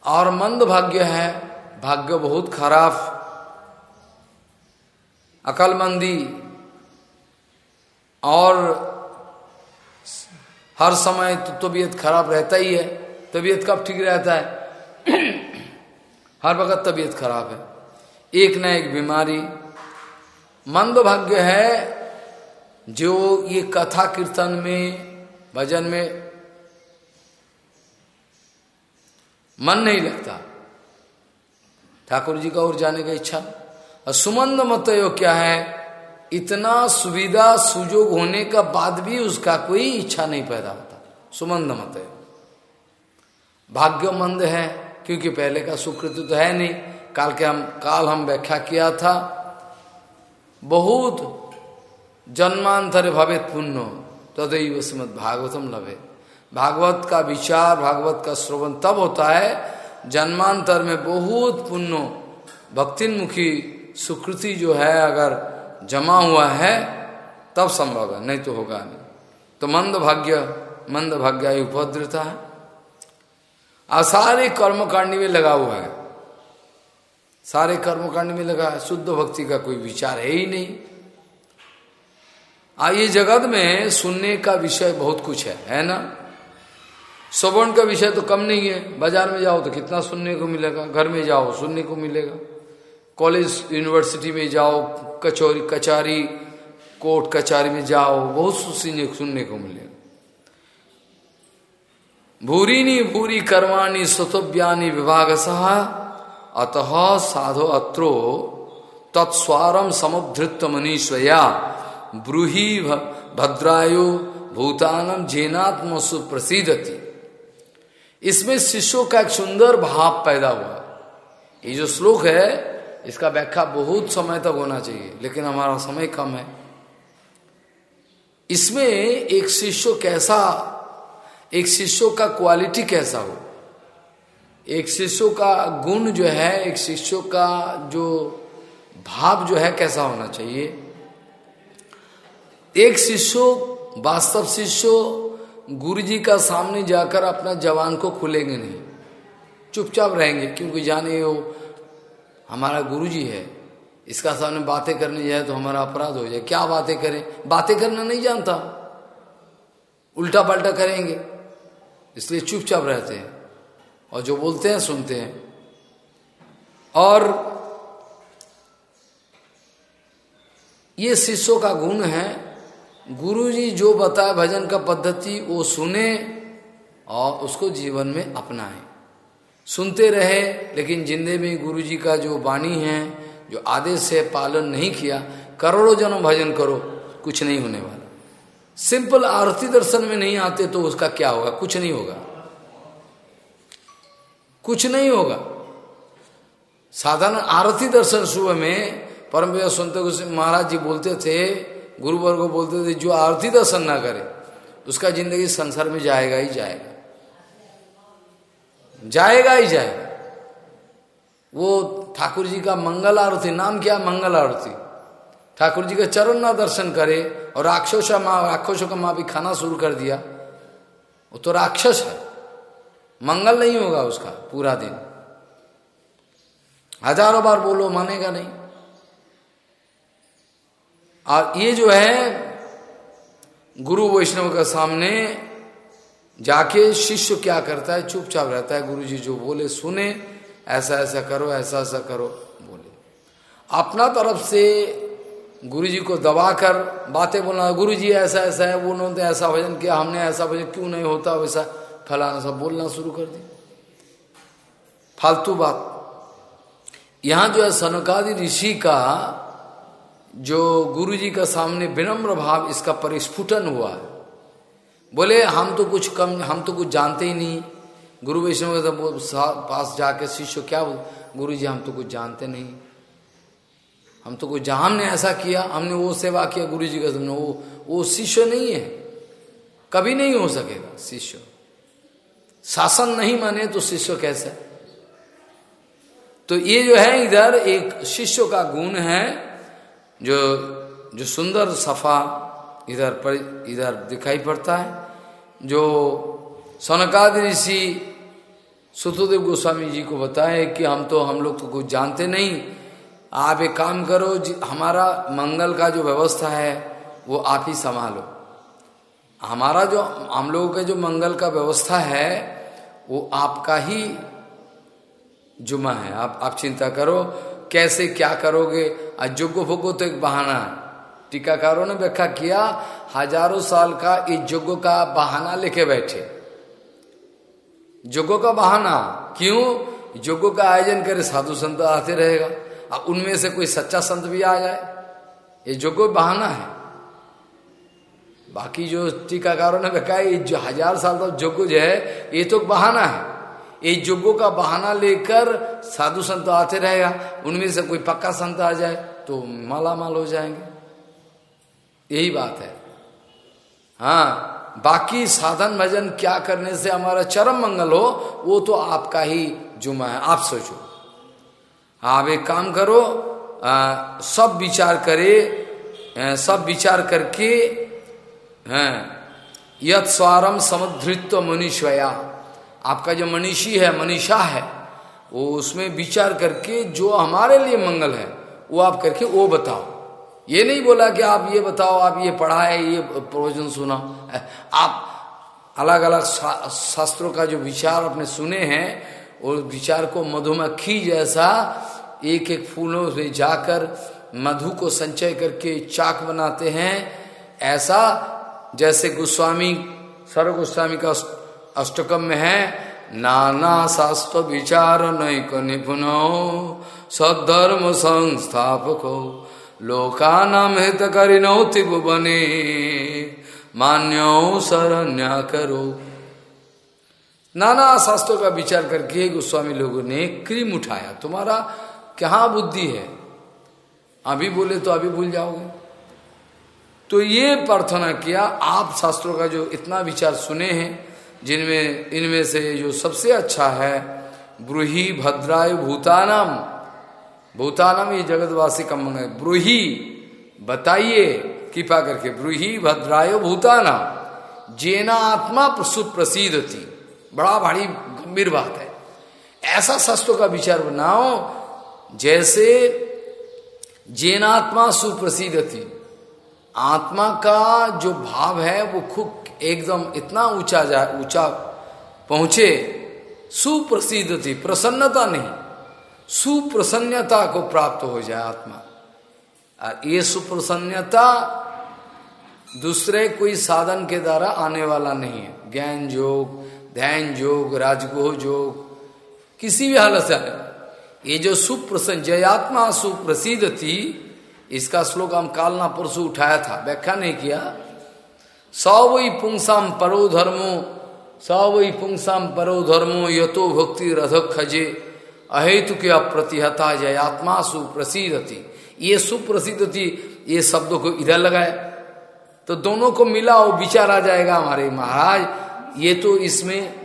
और मंद भाग्य है, भाग्य बहुत खराब। अकलमंदी और हर समय तो तबीयत खराब रहता ही है, तबीयत कब ठीक रहता है? हर वक्त तबीयत खराब है। एक न एक बीमारी। मंद भाग्य है जो ये कथा कीर्तन में, भजन में मन नहीं लगता। ठाकुर जी का और जाने का इच्छा। और सुमंद मत क्या है, इतना सुविधा, सुजोग होने का बाद भी उसका कोई इच्छा नहीं पैदा होता। सुमंद मत भाग्य मंद है, क्योंकि पहले का सुकृत तो है नहीं। काल के हम, काल हम व्याख्या किया था। बहुत जन्मांतर भवित पुण्य तदैव श्रीमद भागवतम लभे। भागवत का विचार, भागवत का श्रवण तब होता है, जन्मांतर में बहुत पुण्य भक्तिन्मुखी सुकृति जो है, अगर जमा हुआ है, तब संभव है, नहीं तो होगा नहीं। तो मंद भाग्य मंद भाग्य उपद्रता है। आ सारे कर्मकांडी में लगा हुआ है। सारे कर्मकांड में लगा है, शुद्ध भक्ति का कोई विचार है ही नहीं। आ ये जगत में सुनने का विषय बहुत कुछ है है ना? श्रवण का विषय तो कम नहीं है। बाज़ार में जाओ तो कितना सुनने को मिलेगा? घर में जाओ, सुनने को मिलेगा। कॉलेज यूनिवर्सिटी में जाओ, कचौरी, कचारी, कोर्ट, कचारी में जाओ, बहुत सुनने सुनने को मिलेगा। भूरी भूरी, कर्माणी स्वतव्यानी विभाग सहा अतः साधो अत्रो तत्स्वारम समुद्धृत मनीषया ब्रूही भद्रायु भूतानम जेनात्म सुप्रसिद्धति इसमें शिष्यों का एक सुंदर भाव पैदा हुआ। ये जो श्लोक है, इसका व्याख्या बहुत समय तक होना चाहिए, लेकिन हमारा समय कम है। इसमें एक शिष्य कैसा, एक शिष्यों का क्वालिटी कैसा हो? एक शिष्य का गुण जो है, एक शिष्य का जो भाव जो है, कैसा होना चाहिए? एक शिष्य वास्तव शिष्य गुरु जी का सामने जाकर अपना जवान को खुलेंगे नहीं। चुपचाप रहेंगे, क्योंकि जाने वो हमारा गुरु जी है। इसका सामने बातें करने जाए तो हमारा अपराध हो जाए। क्या बातें करें? बातें करना नहीं जानता। उल्टा पल्टा करेंगे। इसलिए चुपचाप रहते हैं। और जो बोलते हैं, सुनते हैं। और ये शिष्यों का गुण है गुरु जी जो बताए भजन का पद्धति, वो सुने और उसको जीवन में अपनाए। सुनते रहे, लेकिन जिंदे में गुरु जी का जो वाणी है, जो आदेश है, पालन नहीं किया, करोड़ों जनों भजन करो, कुछ नहीं होने वाला। सिंपल आरती दर्शन में नहीं आते तो उसका क्या होगा? कुछ नहीं होगा। कुछ नहीं होगा। साधारण आरती दर्शन सुबह में परम सुनते महाराज जी बोलते थे गुरुवर को बोलते थे, जो आरती दर्शन ना करे उसका ज़िंदगी संसार में जाएगा ही जाएगा। जाएगा ही जाएगा। वो ठाकुर जी का मंगल आरती, नाम क्या? मंगल आरती। ठाकुर जी का चरण ना दर्शन करे, और राक्षस माँ, राक्षसों का माँ भी खाना शुरू कर दिया। वो तो राक्षस है। मंगल नहीं होगा उसका पूरा दिन। हज़ारों बार बोलो, मानेगा नहीं। और ये जो है, गुरु वैष्णव के सामने जाके शिष्य क्या करता है, चुपचाप रहता है गुरु जी जो बोले, सुने, ऐसा ऐसा करो, ऐसा ऐसा करो, बोले। अपना तरफ़ से गुरु जी को दबाकर बातें बोलना गुरु जी ऐसा ऐसा है, वो उन्होंने ऐसा भजन किया, हमने ऐसा भजन क्यों नहीं होता, वैसा फलाना सब बोलना शुरू कर दी फालतू बात। यहाँ जो है सनकादि ऋषि का जो गुरु जी का सामने विनम्र भाव इसका परिस्फुटन हुआ। बोले, हम तो कुछ कम, हम तो कुछ जानते ही नहीं। गुरु वैष्णव के पास जाके शिष्य, क्या बोल गुरु जी हम तो कुछ जानते नहीं। हम तो कुछ हमने ऐसा किया, हमने वो सेवा किया गुरु जी का वो वो शिष्य नहीं है। कभी नहीं हो सकेगा शिष्य। शासन नहीं माने तो शिष्य कैसे? तो ये जो है, इधर एक शिष्य का गुण है जो जो सुंदर सफ़ा इधर पर, इधर दिखाई पड़ता है, जो सोनकाद ऋषि सुतुदेव गोस्वामी जी को बताए कि हम तो हम लोग तो कुछ जानते नहीं। आप एक काम करो हमारा मंगल का जो व्यवस्था है, वो आप ही संभालो। हमारा जो, हम लोगों का जो मंगल का व्यवस्था है, वो आपका ही जुमा है। आप आप चिंता करो, कैसे क्या करोगे आज जोगो भोगो तो एक बहाना है। टीकाकारों ने व्याख्या किया, हज़ारों साल का इस योगो का बहाना लेके बैठे। जोगो का बहाना, क्यों? योगो का आयोजन करे साधु संत आते रहेगा, और उनमें से कोई सच्चा संत भी आ जाए। ये जोगो बहाना है। बाकी जो टीकाकारों ने कहा जो हज़ार साल तक जोगो जो है, ये तो बहाना है। ये जोगो का बहाना लेकर साधु संत आते रहेगा उनमें से कोई पक्का संत आ जाए तो माला माल हो जाएँगे। यही बात है। हाँ बाकी साधन भजन क्या करने से हमारा चरम मंगल हो वो तो आपका ही जुमा है। आप सोचो। आप एक काम करो आ, सब विचार करे सब विचार करके यद स्वारम समुद्रित्व मनीषया आपका जो मनीषी है, मनीषा है, वो उसमें विचार करके जो हमारे लिए मंगल है, वो आप करके वो बताओ। ये नहीं बोला कि आप ये बताओ, आप ये पढ़ा है ये प्रवचन सुना। आप अलग अलग शास्त्रों का जो विचार आपने सुने हैं और विचार को मधुमक्खी जैसा एक एक फूलों से जाकर मधु को संचय करके चाक बनाते हैं, ऐसा जैसे गोस्वामी सर्व गोस्वामी का अष्टकम में है। नाना शास्त्र विचार नैक निपुण। सद्धर्म संस्थापक। लोकानाम हित करिनो बने मान्यो करो। नाना शास्त्रों का विचार करके गोस्वामी लोगों ने क्रीम उठाया। तुम्हारा क्या बुद्धि है? अभी बोले तो अभी भूल जाओगे। तो ये प्रार्थना किया। आप शास्त्रों का जो इतना विचार सुने हैं जिनमें, इनमें से जो सबसे अच्छा है, ब्रूही भद्राय भूतानम। भूतानम ये जगतवासी का मंग ब्रूही, बताइए, कृपा करके, ब्रूही भद्राय भूताना जेना आत्मा सुप्रसिद्ध थी। बड़ा भारी, गंभीर बात है। ऐसा शस्त्रों का विचार बनाओ, जैसे जेनात्मा सुप्रसिद्ध थी। आत्मा का जो भाव है, वो खूब एकदम इतना ऊँचा जाए ऊँचा पहुँचे। सुप्रसिद्ध थी, प्रसन्नता नहीं, सुप्रसन्नता को प्राप्त हो जाए आत्मा। और ये सुप्रसन्नता दूसरे कोई साधन के द्वारा आने वाला नहीं है। ज्ञान योग, ध्यान योग, राजगोह योग, किसी भी हालत से ये जो सुप्रसन्न जयात्मा सुप्रसिद्ध थी इसका श्लोक हम कालना परसु उठाया था। व्याख्या नहीं किया। सौ वही पुंसाम परो धर्मो सौ पुंसाम परो धर्मो, यतो भक्ति रधक खजे, अहेतु के अप्रतिहता जयात्मा सुप्रसिद्ध थी ये सुप्रसिद्ध थी ये शब्दों को इधर लगाए। तो दोनों को मिला वो विचार आ जाएगा हमारे महाराज। ये तो इसमें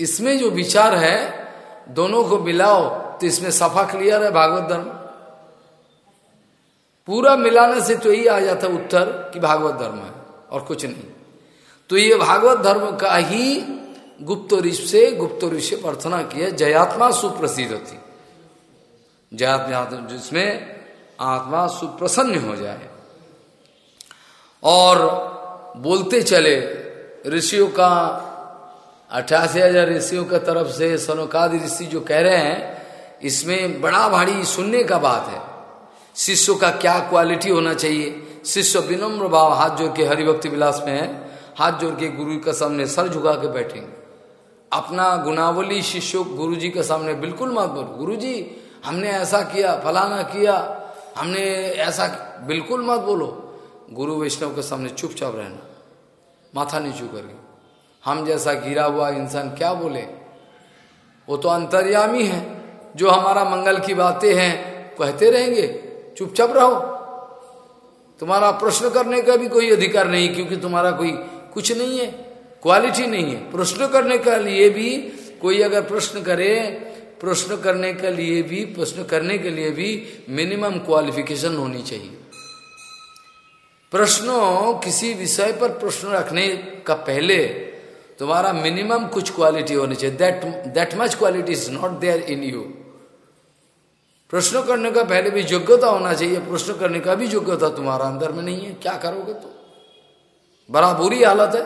इसमें जो विचार है, दोनों को मिलाओ तो इसमें सफ़ा क्लियर है भागवत धर्म। पूरा मिलाने से तो यही आ जाता उत्तर कि भागवत धर्म है, और कुछ नहीं। तो ये भागवत धर्म का ही गुप्त ऋषि से, गुप्त ऋषि प्रार्थना की है, जयात्मा सुप्रसिद्ध थी। जयात्मा जिसमें आत्मा सुप्रसन्न हो जाए। और बोलते चले, ऋषियों का अठासी हज़ार ऋषियों का तरफ़ से सनोकादि ऋषि जो कह रहे हैं, इसमें बड़ा भारी सुनने का बात है। शिष्यों का क्या क्वालिटी होना चाहिए? शिष्य विनम्र भाव, हाथ जोड़ के हरिभक्ति विलास में है, हाथ जोड़ के गुरु के सामने सर झुका के बैठेंगे। अपना गुनावली शिष्य गुरु जी के सामने बिल्कुल मत बोलो। गुरु जी हमने ऐसा किया, फलाना किया, हमने ऐसा बिल्कुल मत बोलो। गुरु वैष्णव के सामने चुपचाप रहना। माथा नीचू करके। हम जैसा घिरा हुआ इंसान क्या बोले? वो तो अंतर्यामी है, जो हमारा मंगल की बातें हैं, कहते रहेंगे, चुपचाप रहो। तुम्हारा प्रश्न करने का भी कोई अधिकार नहीं, क्योंकि तुम्हारा कोई कुछ नहीं है, क्वालिटी नहीं है। प्रश्न करने के लिए भी कोई अगर प्रश्न करे, प्रश्न करने के लिए भी, प्रश्न करने के लिए भी मिनिमम क्वालिफिकेशन होनी चाहिए। प्रश्नों किसी विषय पर प्रश्न रखने का पहले तुम्हारा मिनिमम कुछ क्वालिटी होनी चाहिए। That that much quality is not there in you प्रश्न करने का पहले भी योग्यता होना चाहिए। प्रश्न करने का भी योग्यता तुम्हारा अंदर में नहीं है। क्या करोगे तो बड़ा बुरी हालत है।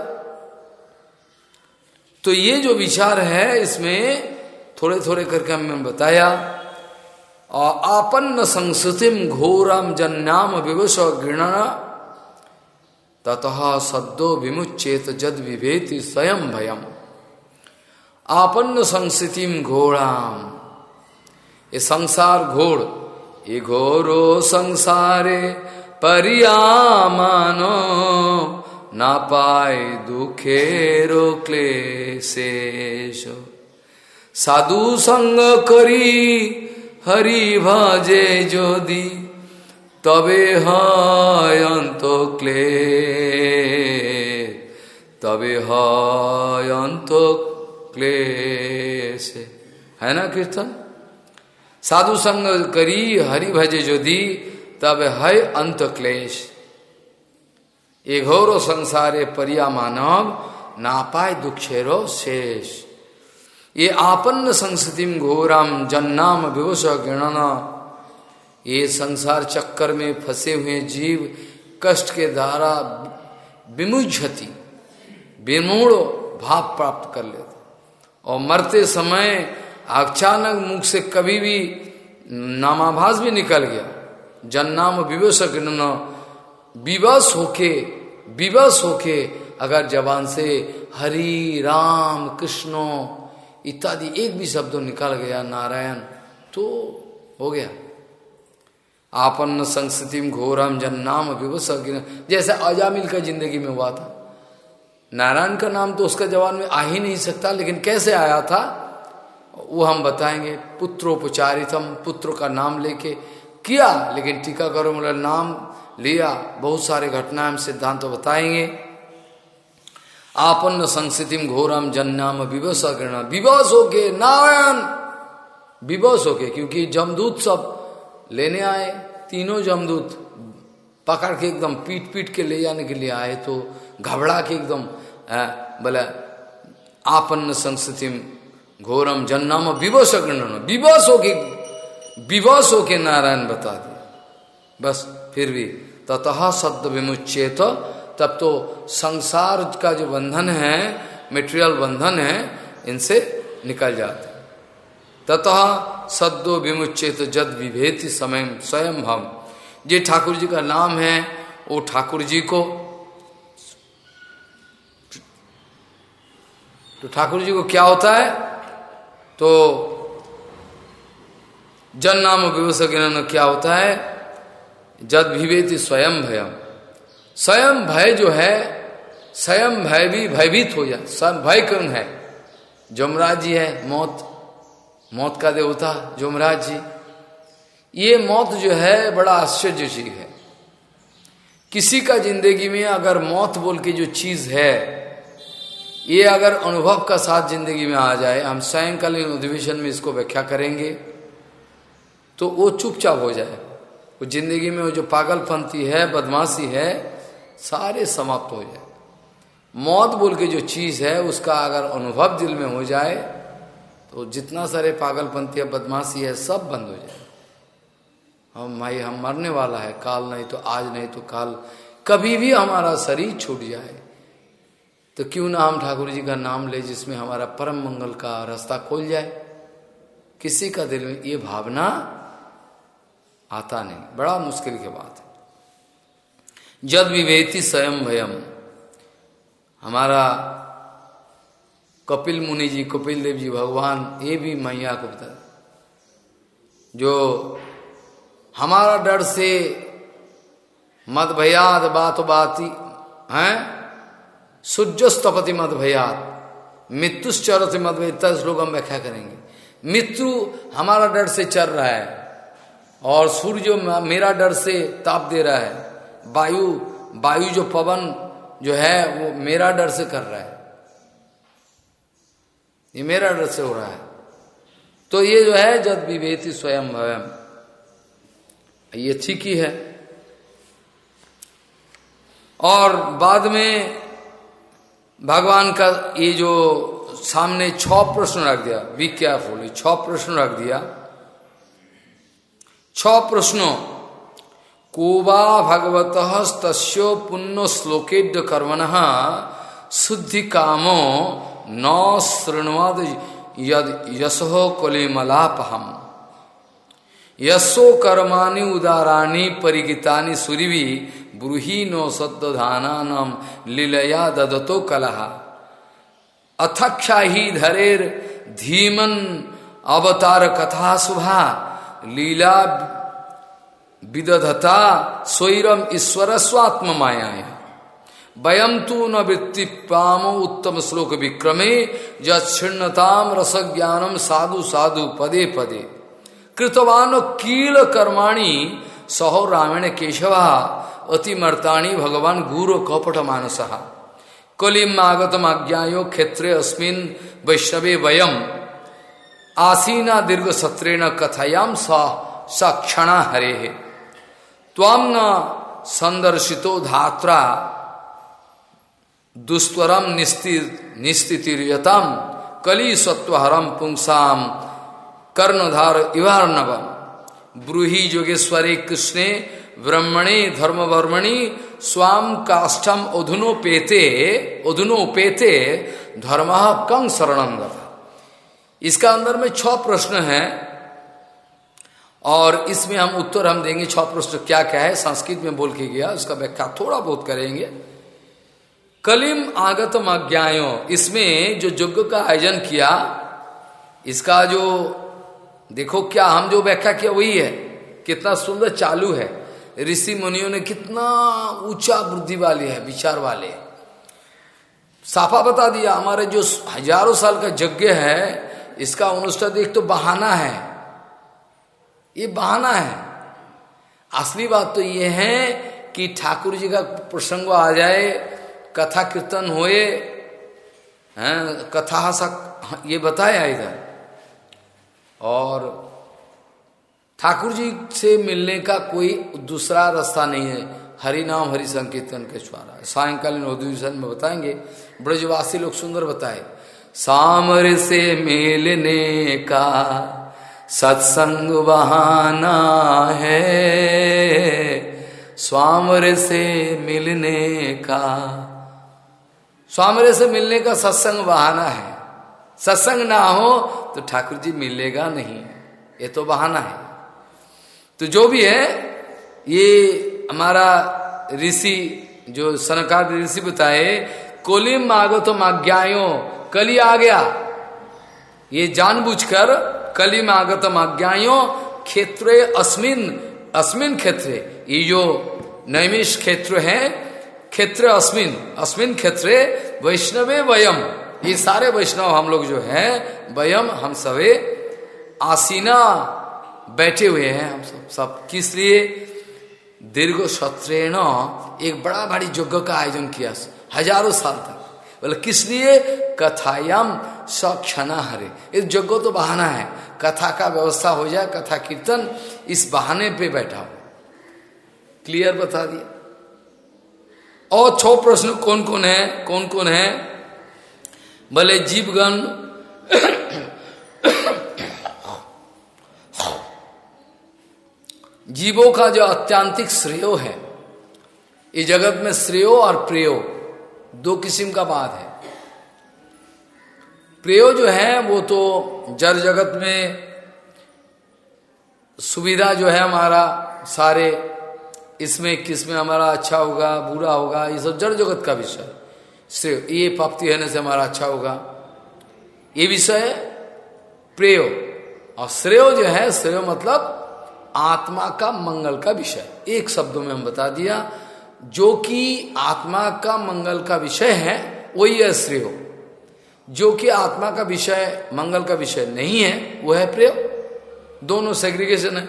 तो ये जो विचार है, इसमें थोड़े थोड़े करके हमने बताया। आपन्न संस्कृतिम घोरम जन्याम विवश गृणना ततः सद्दो विमुचेत जद विभेति स्वयं भयम। आपन्न संस्थितिम घोड़ाम ये संसार घोड़ ये घोरो संसारे परियामानो, ना पाए दुखेरो क्लेशेश। साधु संग करी, हरि भजे जोदी। তবে হয় অন্ত ক্লে তবে হয় অন্ত ক্লেশে है ना कीर्तन साधु संग करी हरि भजे यदि तब है अंत क्लेश ये घोरो संसारे परिया मानव ना पाए दुखेरो शेष ये आपन्न संस्कृति घोराम जन्नाम विवश गणना ये संसार चक्कर में फंसे हुए जीव कष्ट के द्वारा विमुझती, विमूढ़ भाव प्राप्त कर लेते। और मरते समय अचानक मुख से कभी भी नामाभास भी निकल गया। जन जन्नाम विवश विवश होके विवश होके अगर जवान से हरि राम कृष्णो इत्यादि एक भी शब्द निकल गया, नारायण तो हो गया। आपन्न संस्कृति घोरम जन नाम जैसे अजामिल का ज़िंदगी में हुआ था। नारायण का नाम तो उसका जवान में आ ही नहीं सकता, लेकिन कैसे आया था? वो हम बताएँगे। पुत्रोपचारितम, पुत्र का नाम लेके किया, लेकिन टीकाकरण वाला नाम लिया। बहुत सारे घटनाएँ हम सिद्धांत तो बताएँगे। आपन्न संस्कृति घोरम जन्नाम विवश विवश होके नारायण, विवश होके, क्योंकि जमदूत सब लेने आए। तीनों जमदूत पकड़ के एकदम पीट पीट के ले जाने के लिए आए तो घबरा के एकदम बोले, आपन्न संस्कृति घोरम जन्नाम विवश गणन विवश हो के विवश हो के नारायण बता दिया। बस, फिर भी ततः शब्द विमुचेत तब तो संसार का जो बंधन है मेटेरियल बंधन है, इनसे निकल जाते। ततः सद्दो विमुचित जद विभेति समय स्वयं हम। ये ठाकुर जी का नाम है, वो ठाकुर जी को तो ठाकुर जी को क्या होता है? तो जन नाम विवश क्या होता है? जद विभेति स्वयं भयम। स्वयं भय जो है, स्वयं भय भी भयभीत हो जाए स्वयं भय कौन है। जमराज जी है, मौत मौत का देवता, जोमराज जी। ये मौत जो है, बड़ा आश्चर्य चीज़ है। किसी का ज़िंदगी में अगर मौत बोल के जो चीज़ है, ये अगर अनुभव का साथ ज़िंदगी में आ जाए, हम सायंकालीन अधिवेशन में इसको व्याख्या करेंगे तो वो चुपचाप हो जाए। वो ज़िंदगी में वो जो पागलपंथी है, बदमाशी है, सारे समाप्त हो जाए। मौत बोल के जो चीज़ है, उसका अगर अनुभव दिल में हो जाए तो जितना सारे पागलपंथी बदमाशी है, सब बंद हो जाए। हम भाई, हम मरने वाला है, काल नहीं तो आज नहीं तो काल। कभी भी हमारा शरीर छूट जाए तो क्यों ना हम ठाकुर जी का नाम ले, जिसमें हमारा परम मंगल का रास्ता खोल जाए? किसी का दिल में ये भावना आता नहीं। बड़ा मुश्किल की बात है। जद विवेती स्वयं भयम। हमारा कपिल मुनि जी, कपिल देव जी, भगवान ये भी मैया को बता जो हमारा डर से मत भयात बात बाती, हैं? सूर्यस्तपति मत भयाद भयात से मत इतना श्लोक हम व्याख्या करेंगे। मृत्यु हमारा डर से चल रहा है और सूर्य मेरा डर से ताप दे रहा है। वायु वायु जो पवन जो है, वो मेरा डर से कर रहा है। ये मेरा डर से हो रहा है। तो ये जो है, जद विभेति स्वयं भवम ये ठीक ही है। और बाद में भगवान का ये जो सामने छ प्रश्न रख दिया बी केयरफुल छ प्रश्न रख दिया। छ प्रश्नों कोवा भगवत तस्ो पुण्य श्लोकेड कर्मण, शुद्धि कामो न शृणवद यद यशो कलिमलापहम। यशो कर्माणि उदाराणी परिगीतानि सुरीवी ब्रूही नो सद्धानानम लीलया ददतो कलह। अथक्षा ही धरेर धीमन अवतार कथा शुभा लीला विदधता स्वैरम ईश्वर स्वात्म माया वयम तू न वृत्ति पाम उत्तम श्लोक विक्रमे जिण्णताम रस ज्ञानम साधु साधु पदे पदे। कृतवान कील कर्माणी सहो रामेण केशवा अतिमर्ताणी भगवान गुरु कपट मानस कलिम आगतम आज्ञायो क्षेत्रे अस्मिन वैष्णवे वयम। आसीना दीर्घ सत्रेण कथयाम स क्षणा हरे। ताम न संदर्शितो धात्रा दुस्वरम निस्थितिरतम कली सत्वहरम पुंसाम कर्णधार इवार इवार्णवम। ब्रूहि योगेश्वरे कृष्णे ब्रह्मणे धर्मवर्मणि स्वाम काष्ठम उधुनो पेते धर्म कं शरणम इसका अंदर में छ प्रश्न है। और इसमें हम उत्तर हम देंगे छ प्रश्न। क्या क्या है? संस्कृत में बोल के गया, उसका व्याख्या थोड़ा बहुत करेंगे। कलिम आगतम अज्ञायो इसमें जो यज्ञ का आयोजन किया, इसका जो, देखो क्या हम जो व्याख्या किया वही है, कितना सुंदर चालू है। ऋषि मुनियों ने कितना ऊँचा बुद्धि वाले है, विचार वाले। साफा बता दिया, हमारे जो हज़ारों साल का यज्ञ है, इसका अनुष्ठान एक तो बहाना है। ये बहाना है। असली बात तो ये है कि ठाकुर जी का प्रसंग आ जाए कथा कीर्तन होए, हैं कथा सक ये बताया इधर। और ठाकुर जी से मिलने का कोई दूसरा रास्ता नहीं है। हरि नाम, हरि संकीर्तन के द्वारा सायंकालीन अधिवेशन में बताएँगे। ब्रजवासी लोग सुंदर बताए। सामर से मिलने का सत्संग बहाना है। स्वामर से मिलने का स्वामरे से मिलने का सत्संग बहाना है। सत्संग ना हो तो ठाकुर जी मिलेगा नहीं। ये तो बहाना है। तो जो भी है, ये हमारा ऋषि, जो सनकार ऋषि बताए, कोलिम मागो तो कली आ गया। ये जानबूझकर कलिम आगतम आज्ञाओ क्षेत्र अस्मिन अस्मिन क्षेत्र। ये जो नैमिष क्षेत्र है क्षेत्र अस्मिन। अस्मिन क्षेत्र वैष्णवे वयम। ये सारे वैष्णव हम लोग जो है, वयम हम सवे आसीना बैठे हुए हैं हम सब सब। किस लिए? दीर्घ सत्रेण एक बड़ा भारी यज्ञ का आयोजन किया हज़ारों साल तक। बोले, किस लिए? कथायाम सक्षणा हरे। इस यज्ञ तो बहाना है। कथा का व्यवस्था हो जाए, कथा कीर्तन, इस बहाने पे बैठा हो। क्लियर बता दिया? और छो प्रश्न कौन कौन है, कौन कौन है? भले जीवगण जीवों का जो अत्यांतिक श्रेय है इस जगत में श्रेय और प्रेय, दो किस्म का बात है। प्रेय जो है, वो तो जड़ जगत में सुविधा जो है हमारा सारे इसमें, किसमें हमारा अच्छा होगा, बुरा होगा, ये सब जड़ जगत का विषय। श्रेय ये प्राप्ति होने से हमारा अच्छा होगा। ये विषय प्रेय। और श्रेय जो है, श्रेय मतलब आत्मा का मंगल का विषय। एक शब्दों में हम बता दिया, जो कि आत्मा का मंगल का विषय है, वही है श्रेय। जो कि आत्मा का विषय, मंगल का विषय नहीं है वह है प्रेय। दोनों सेग्रीगेशन है।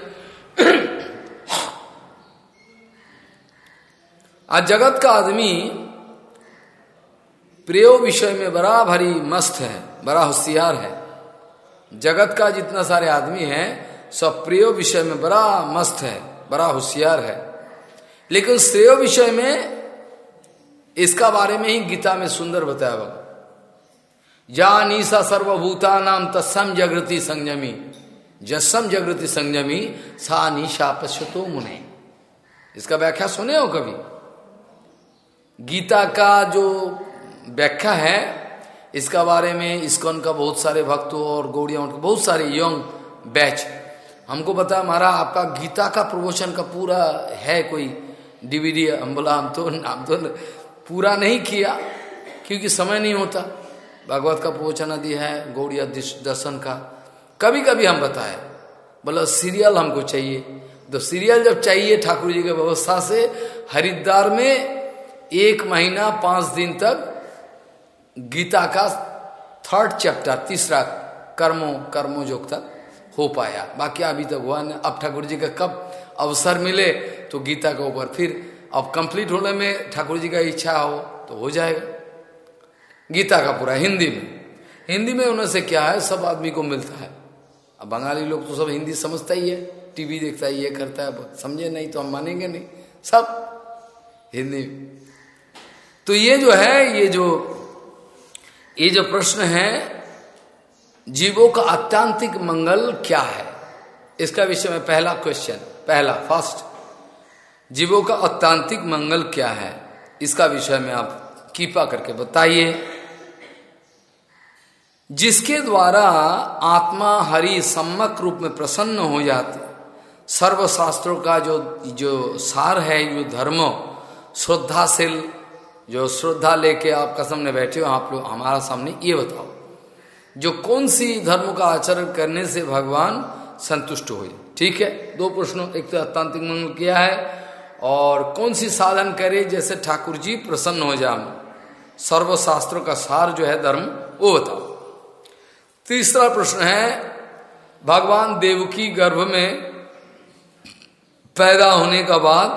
आज जगत का आदमी प्रियो विषय में बड़ा भारी मस्त है, बड़ा होशियार है। जगत का जितना सारे आदमी है, सब प्रियो विषय में बड़ा मस्त है, बड़ा होशियार है। लेकिन श्रेय विषय में इसका बारे में ही गीता में सुंदर बताया बाबा जा नीसा सर्वभूता नाम तत्सम जागृति संयमी। जसम जागृति संयमी, सा निशा पश्यतो मुने। इसका व्याख्या सुने हो कभी? गीता का जो व्याख्या है, इसका बारे में इसकन का बहुत सारे भक्तों और गौड़िया, उनके बहुत सारे यंग बैच। हमको बता हमारा आपका गीता का प्रमोशन का पूरा है कोई डीवीडी हम बोला हम तो हम तो पूरा नहीं किया, क्योंकि समय नहीं होता। भागवत का प्रवचन आदि है, गौड़िया दर्शन का। कभी कभी हम बताए, बोला, सीरियल हमको चाहिए। तो सीरियल जब चाहिए, ठाकुर जी की व्यवस्था से, हरिद्वार में एक महीना पाँच दिन तक गीता का थर्ड चैप्टर, तीसरा कर्मो कर्मो योग तक हो पाया। बाकी अभी तक हुआ नहीं। अब ठाकुर जी का कब अवसर मिले तो गीता के ऊपर फिर अब कंप्लीट होने में ठाकुर जी का इच्छा हो तो हो जाएगा। गीता का पूरा हिंदी में। हिंदी में उन्हें से क्या है? सब आदमी को मिलता है। अब बंगाली लोग तो सब हिंदी समझता ही है, टीवी देखता है ये करता है, समझे नहीं तो हम मानेंगे नहीं। सब हिंदी तो ये जो है, ये जो ये जो प्रश्न है, जीवों का अत्यांतिक मंगल क्या है? इसका विषय में पहला क्वेश्चन पहला फ़र्स्ट जीवों का अत्यांतिक मंगल क्या है? इसका विषय में आप कृपा करके बताइए। जिसके द्वारा आत्मा हरि सम्मक रूप में प्रसन्न हो जाते, सर्वशास्त्रों का जो जो सार है, जो धर्म, श्रद्धाशील जो श्रद्धा लेके आपका सामने बैठे हो, आप लोग, हमारा सामने ये बताओ, जो कौन सी धर्म का आचरण करने से भगवान संतुष्ट हो ठीक है, दो प्रश्नों, एक तो अत्तांतिक मंगल किया है, और कौन सी साधन करे जैसे ठाकुर जी प्रसन्न हो जाए? सर्वशास्त्रों का सार जो है धर्म, वो बताओ। तीसरा प्रश्न है, भगवान देवकी गर्भ में पैदा होने का बाद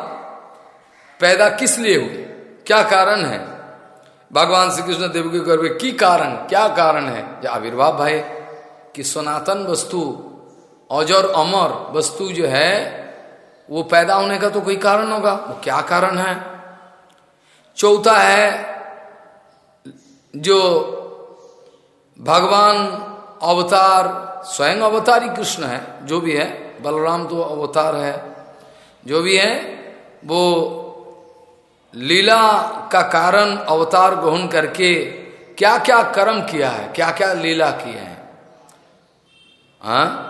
पैदा किस लिए हुए? क्या कारण है? भगवान श्री कृष्ण देव के गर्भ की कारण? क्या कारण है? जो आविर्भाव भाई, कि सनातन वस्तु औजर अमर वस्तु जो है, वो पैदा होने का तो कोई कारण होगा। वो क्या कारण है? चौथा है, जो भगवान अवतार, स्वयं अवतार ही कृष्ण है, जो भी है, बलराम तो अवतार है, जो भी है, वो लीला का कारण अवतार ग्रहण करके क्या क्या कर्म किया है? क्या क्या लीला किए हैं? हाँ?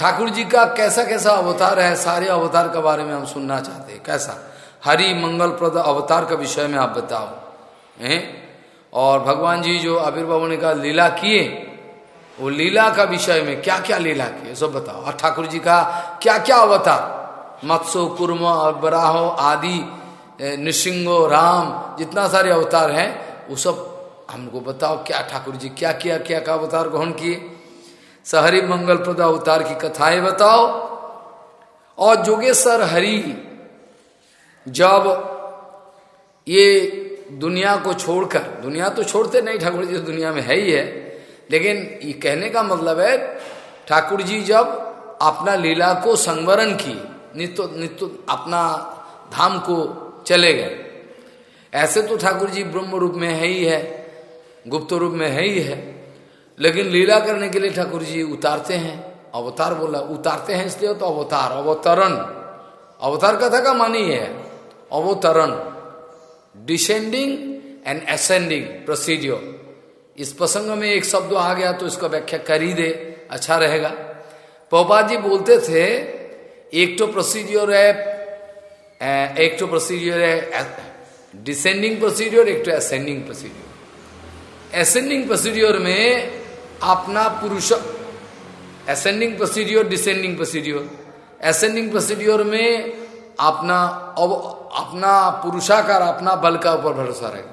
ठाकुर जी का कैसा कैसा अवतार है? सारे अवतार के बारे में हम सुनना चाहते हैं। कैसा? हरि मंगल प्रद अवतार का विषय में आप बताओ। हैं? और भगवान जी जो आविर्भाव ने का लीला किए, वो लीला का विषय में क्या क्या लीला किए, सब बताओ। और ठाकुर जी का क्या क्या अवतार? मत्स्यो कुर्म और बराहो आदि नृसिंगो राम, जितना सारे अवतार हैं, वो सब हमको बताओ क्या ठाकुर जी, क्या किया, क्या क्या अवतार ग्रहण किए? सहरी मंगल प्रद अवतार की कथाएँ बताओ। और जोगेश्वर हरि, जब ये दुनिया को छोड़कर, दुनिया तो छोड़ते नहीं, ठाकुर जी दुनिया में है ही है, लेकिन ये कहने का मतलब है, ठाकुर जी जब अपना लीला को संवरण की नित्य नित्य अपना धाम को चले गए। ऐसे तो ठाकुर जी ब्रह्म रूप में है ही है, गुप्त रूप में है ही है, लेकिन लीला करने के लिए ठाकुर जी उतारते हैं। अवतार बोला, उतारते हैं इसलिए तो अवतार, अवतरण। अवतार कथा का मानी है, अवतरण। डिसेंडिंग एंड असेंडिंग प्रोसीडियर इस प्रसंग में एक शब्द आ गया तो इसका व्याख्या कर ही दे अच्छा रहेगा। पोपा जी बोलते थे एक तो प्रोसीडियर है एक तो प्रोसीडियर है डिसेंडिंग प्रोसीडियर एक तो असेंडिंग प्रोसीडियर असेंडिंग प्रोसीडियर में अपना पुरुष ascending procedure descending procedure ascending procedure में अपना, अब, अपना पुरुषाकार, अपना बल का ऊपर भरोसा रहेगा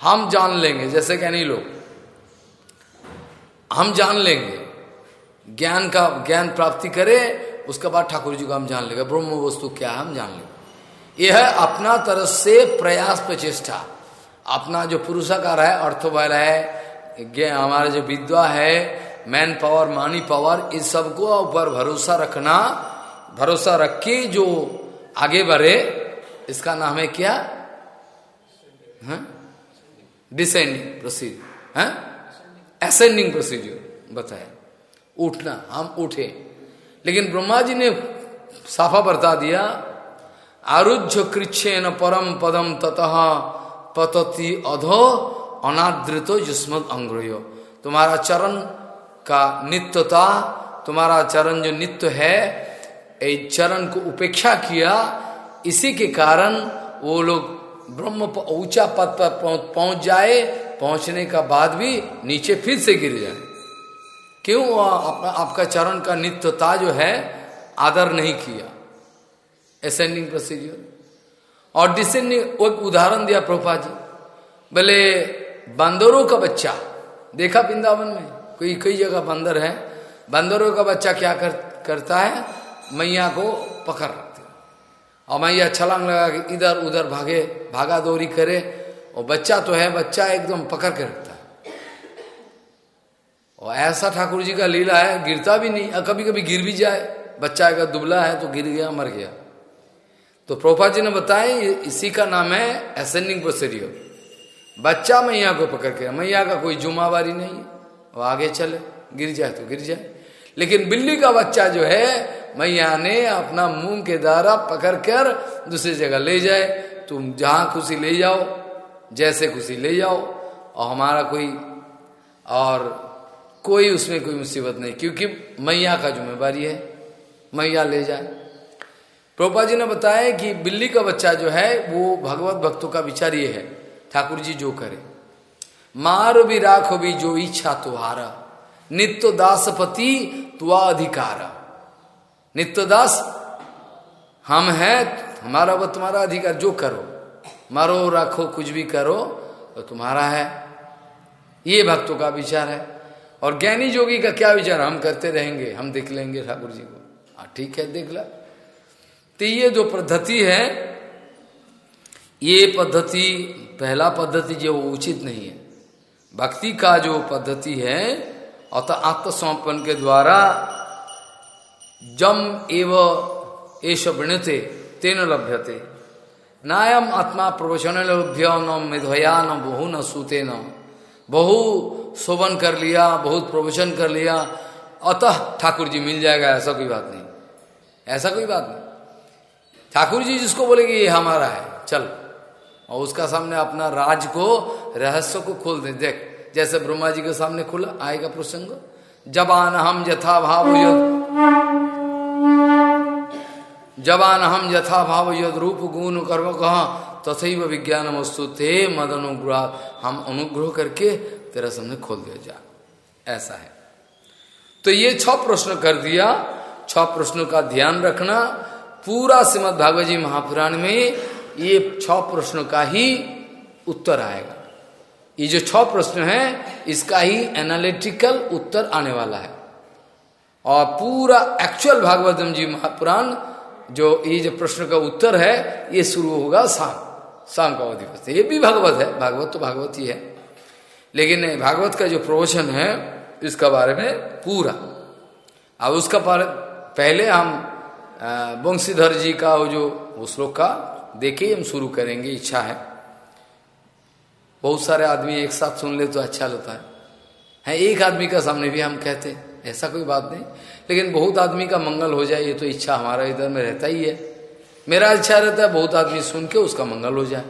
हम जान लेंगे, जैसे कि नहीं लोग, हम जान लेंगे, ज्ञान का, ज्ञान प्राप्ति करे उसके बाद ठाकुर जी को हम जान लेंगे ब्रह्म वस्तु क्या है हम जान लेंगे यह अपना तरफ़ से प्रयास प्रचेष्टा। अपना जो पुरुषाकार है अर्थोबल है हमारा जो विद्वा है मैन पावर मानी पावर इस सबको ऊपर भरोसा रखना, भरोसा रख के जो आगे बढ़े, इसका नाम है क्या? डिसेंडिंग प्रोसीजर है? एसेंडिंग प्रोसीजर बताया उठना, हम उठे। लेकिन ब्रह्मा जी ने साफा बता दिया, आरुध्य कृच्छेन परम पदम ततः पतति अधो अनादृत युष्मत अंग्रयो। तुम्हारा चरण का नित्यता, तुम्हारा चरण जो नित्य है, एक चरण को उपेक्षा किया, इसी के कारण वो लोग ब्रह्म ऊँचा पद पर पहुँच जाए, पहुँचने का बाद भी नीचे फिर से गिर जाए। क्यों आप, आपका चरण का नित्यता जो है आदर नहीं किया? एसेंडिंग प्रोसीजर और डिसेंडिंग एक उदाहरण दिया प्रभा जी। बोले बंदरों का बच्चा देखा वृंदावन में? कोई कई जगह बंदर है। बंदरों का बच्चा क्या कर, करता है? मैया को पकड़ रखते और मैया छलांग लगा के इधर उधर भागे भागा दौड़ी करे। और बच्चा तो है बच्चा एकदम पकड़ के रखता और ऐसा ठाकुर जी का लीला है, गिरता भी नहीं, और कभी कभी गिर भी जाए। बच्चा अगर दुबला है तो गिर गया, मर गया। तो प्रोपा जी ने बताया इसी का नाम है एसेंडिंग प्रोसीडियर बच्चा मैया को पकड़ के, मैया का कोई जुम्मेवारी नहीं, वो आगे चले, गिर जाए तो गिर जाए। लेकिन बिल्ली का बच्चा जो है, मैया ने अपना मुँह के द्वारा पकड़ कर दूसरी जगह ले जाए। तुम जहाँ खुशी ले जाओ, जैसे खुशी ले जाओ, और हमारा कोई और कोई उसमें कोई मुसीबत नहीं, क्योंकि मैया का जिम्मेवारी है, मैया ले जाए। प्रोपा जी ने बताया कि बिल्ली का बच्चा जो है, वो भगवत भक्तों का विचार ये है, ठाकुर जी जो करे। मार भी राखो भी जो इच्छा तुहारा, नित्य दासपति तुआ अधिकार। नित्य दास, हम हैं, हमारा वो तुम्हारा अधिकार, जो करो, मारो रखो, कुछ भी करो तो तुम्हारा है। ये भक्तों का विचार है। और ज्ञानी जोगी का क्या विचार? हम करते रहेंगे, हम देख लेंगे ठाकुर जी को। हाँ ठीक है, देख ला। तो ये जो पद्धति है, ये पद्धति, पहला पद्धति जो उचित नहीं है। भक्ति का जो पद्धति है, अतः आत्मसमर्पण के द्वारा जम एव एश वृणते, तेन लभ्यते। नायम आत्मा प्रवचन लभ्य न मेधया न बहु न सूते न बहु शोभन कर लिया, बहुत प्रवचन कर लिया, अतः ठाकुर जी मिल जाएगा, ऐसा कोई बात नहीं। ऐसा कोई बात नहीं। ठाकुर जी जिसको बोलेगे, ये हमारा है, चल। और उसका सामने अपना राज को, रहस्य को खोल दे। देख, जैसे ब्रह्मा जी के सामने खुला, आएगा प्रसंग। जबान हम यथा भाव जबान हम यथा भाव यद रूप गुण कर्म कहा, तथैव विज्ञान वस्तु थे मद अनुग्रह हम अनुग्रह करके तेरा सामने खोल दिया जा। ऐसा है। तो ये छ प्रश्न कर दिया। छ प्रश्नों का ध्यान रखना। पूरा श्रीमद भागवत जी महापुराण में ये छ प्रश्नों का ही उत्तर आएगा। ये जो छ प्रश्न है, इसका ही एनालिटिकल उत्तर आने वाला है। और पूरा एक्चुअल भागवतम जी महापुराण जो ये जो प्रश्न का उत्तर है, ये शुरू होगा शाम शाम का अधिपत। ये भी भागवत है, भागवत तो भागवत ही है। लेकिन भागवत का जो प्रवचन है, इसका बारे में पूरा। अब उसका पहले हम वंशीधर जी का वो जो उस श्लोक का देखे, हम शुरू करेंगे, इच्छा है। बहुत सारे आदमी एक साथ सुन ले तो अच्छा लगता है। है, एक आदमी का सामने भी हम कहते ऐसा कोई बात नहीं। लेकिन बहुत आदमी का मंगल हो जाए, ये तो इच्छा हमारा इधर में रहता ही है। मेरा इच्छा रहता है बहुत आदमी सुन के उसका मंगल हो जाए।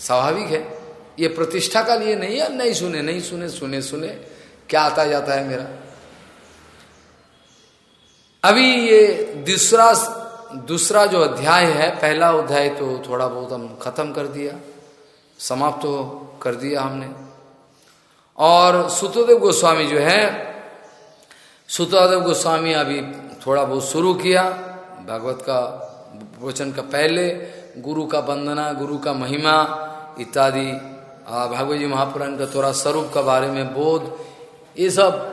स्वाभाविक है। ये प्रतिष्ठा का लिए नहीं है, नहीं सुने नहीं सुने सुने सुने, क्या आता जाता है मेरा। अभी ये दूसरा दूसरा जो अध्याय है, पहला अध्याय तो थोड़ा बहुत हम खत्म कर दिया, समाप्त तो कर दिया हमने। और सुतोदेव गोस्वामी जो है सुतोदेव गोस्वामी अभी थोड़ा बहुत शुरू किया, भागवत का वचन का पहले, गुरु का वंदना, गुरु का महिमा, इत्यादि। भागवत जी महापुराण का थोड़ा स्वरूप का बारे में बोध, ये सब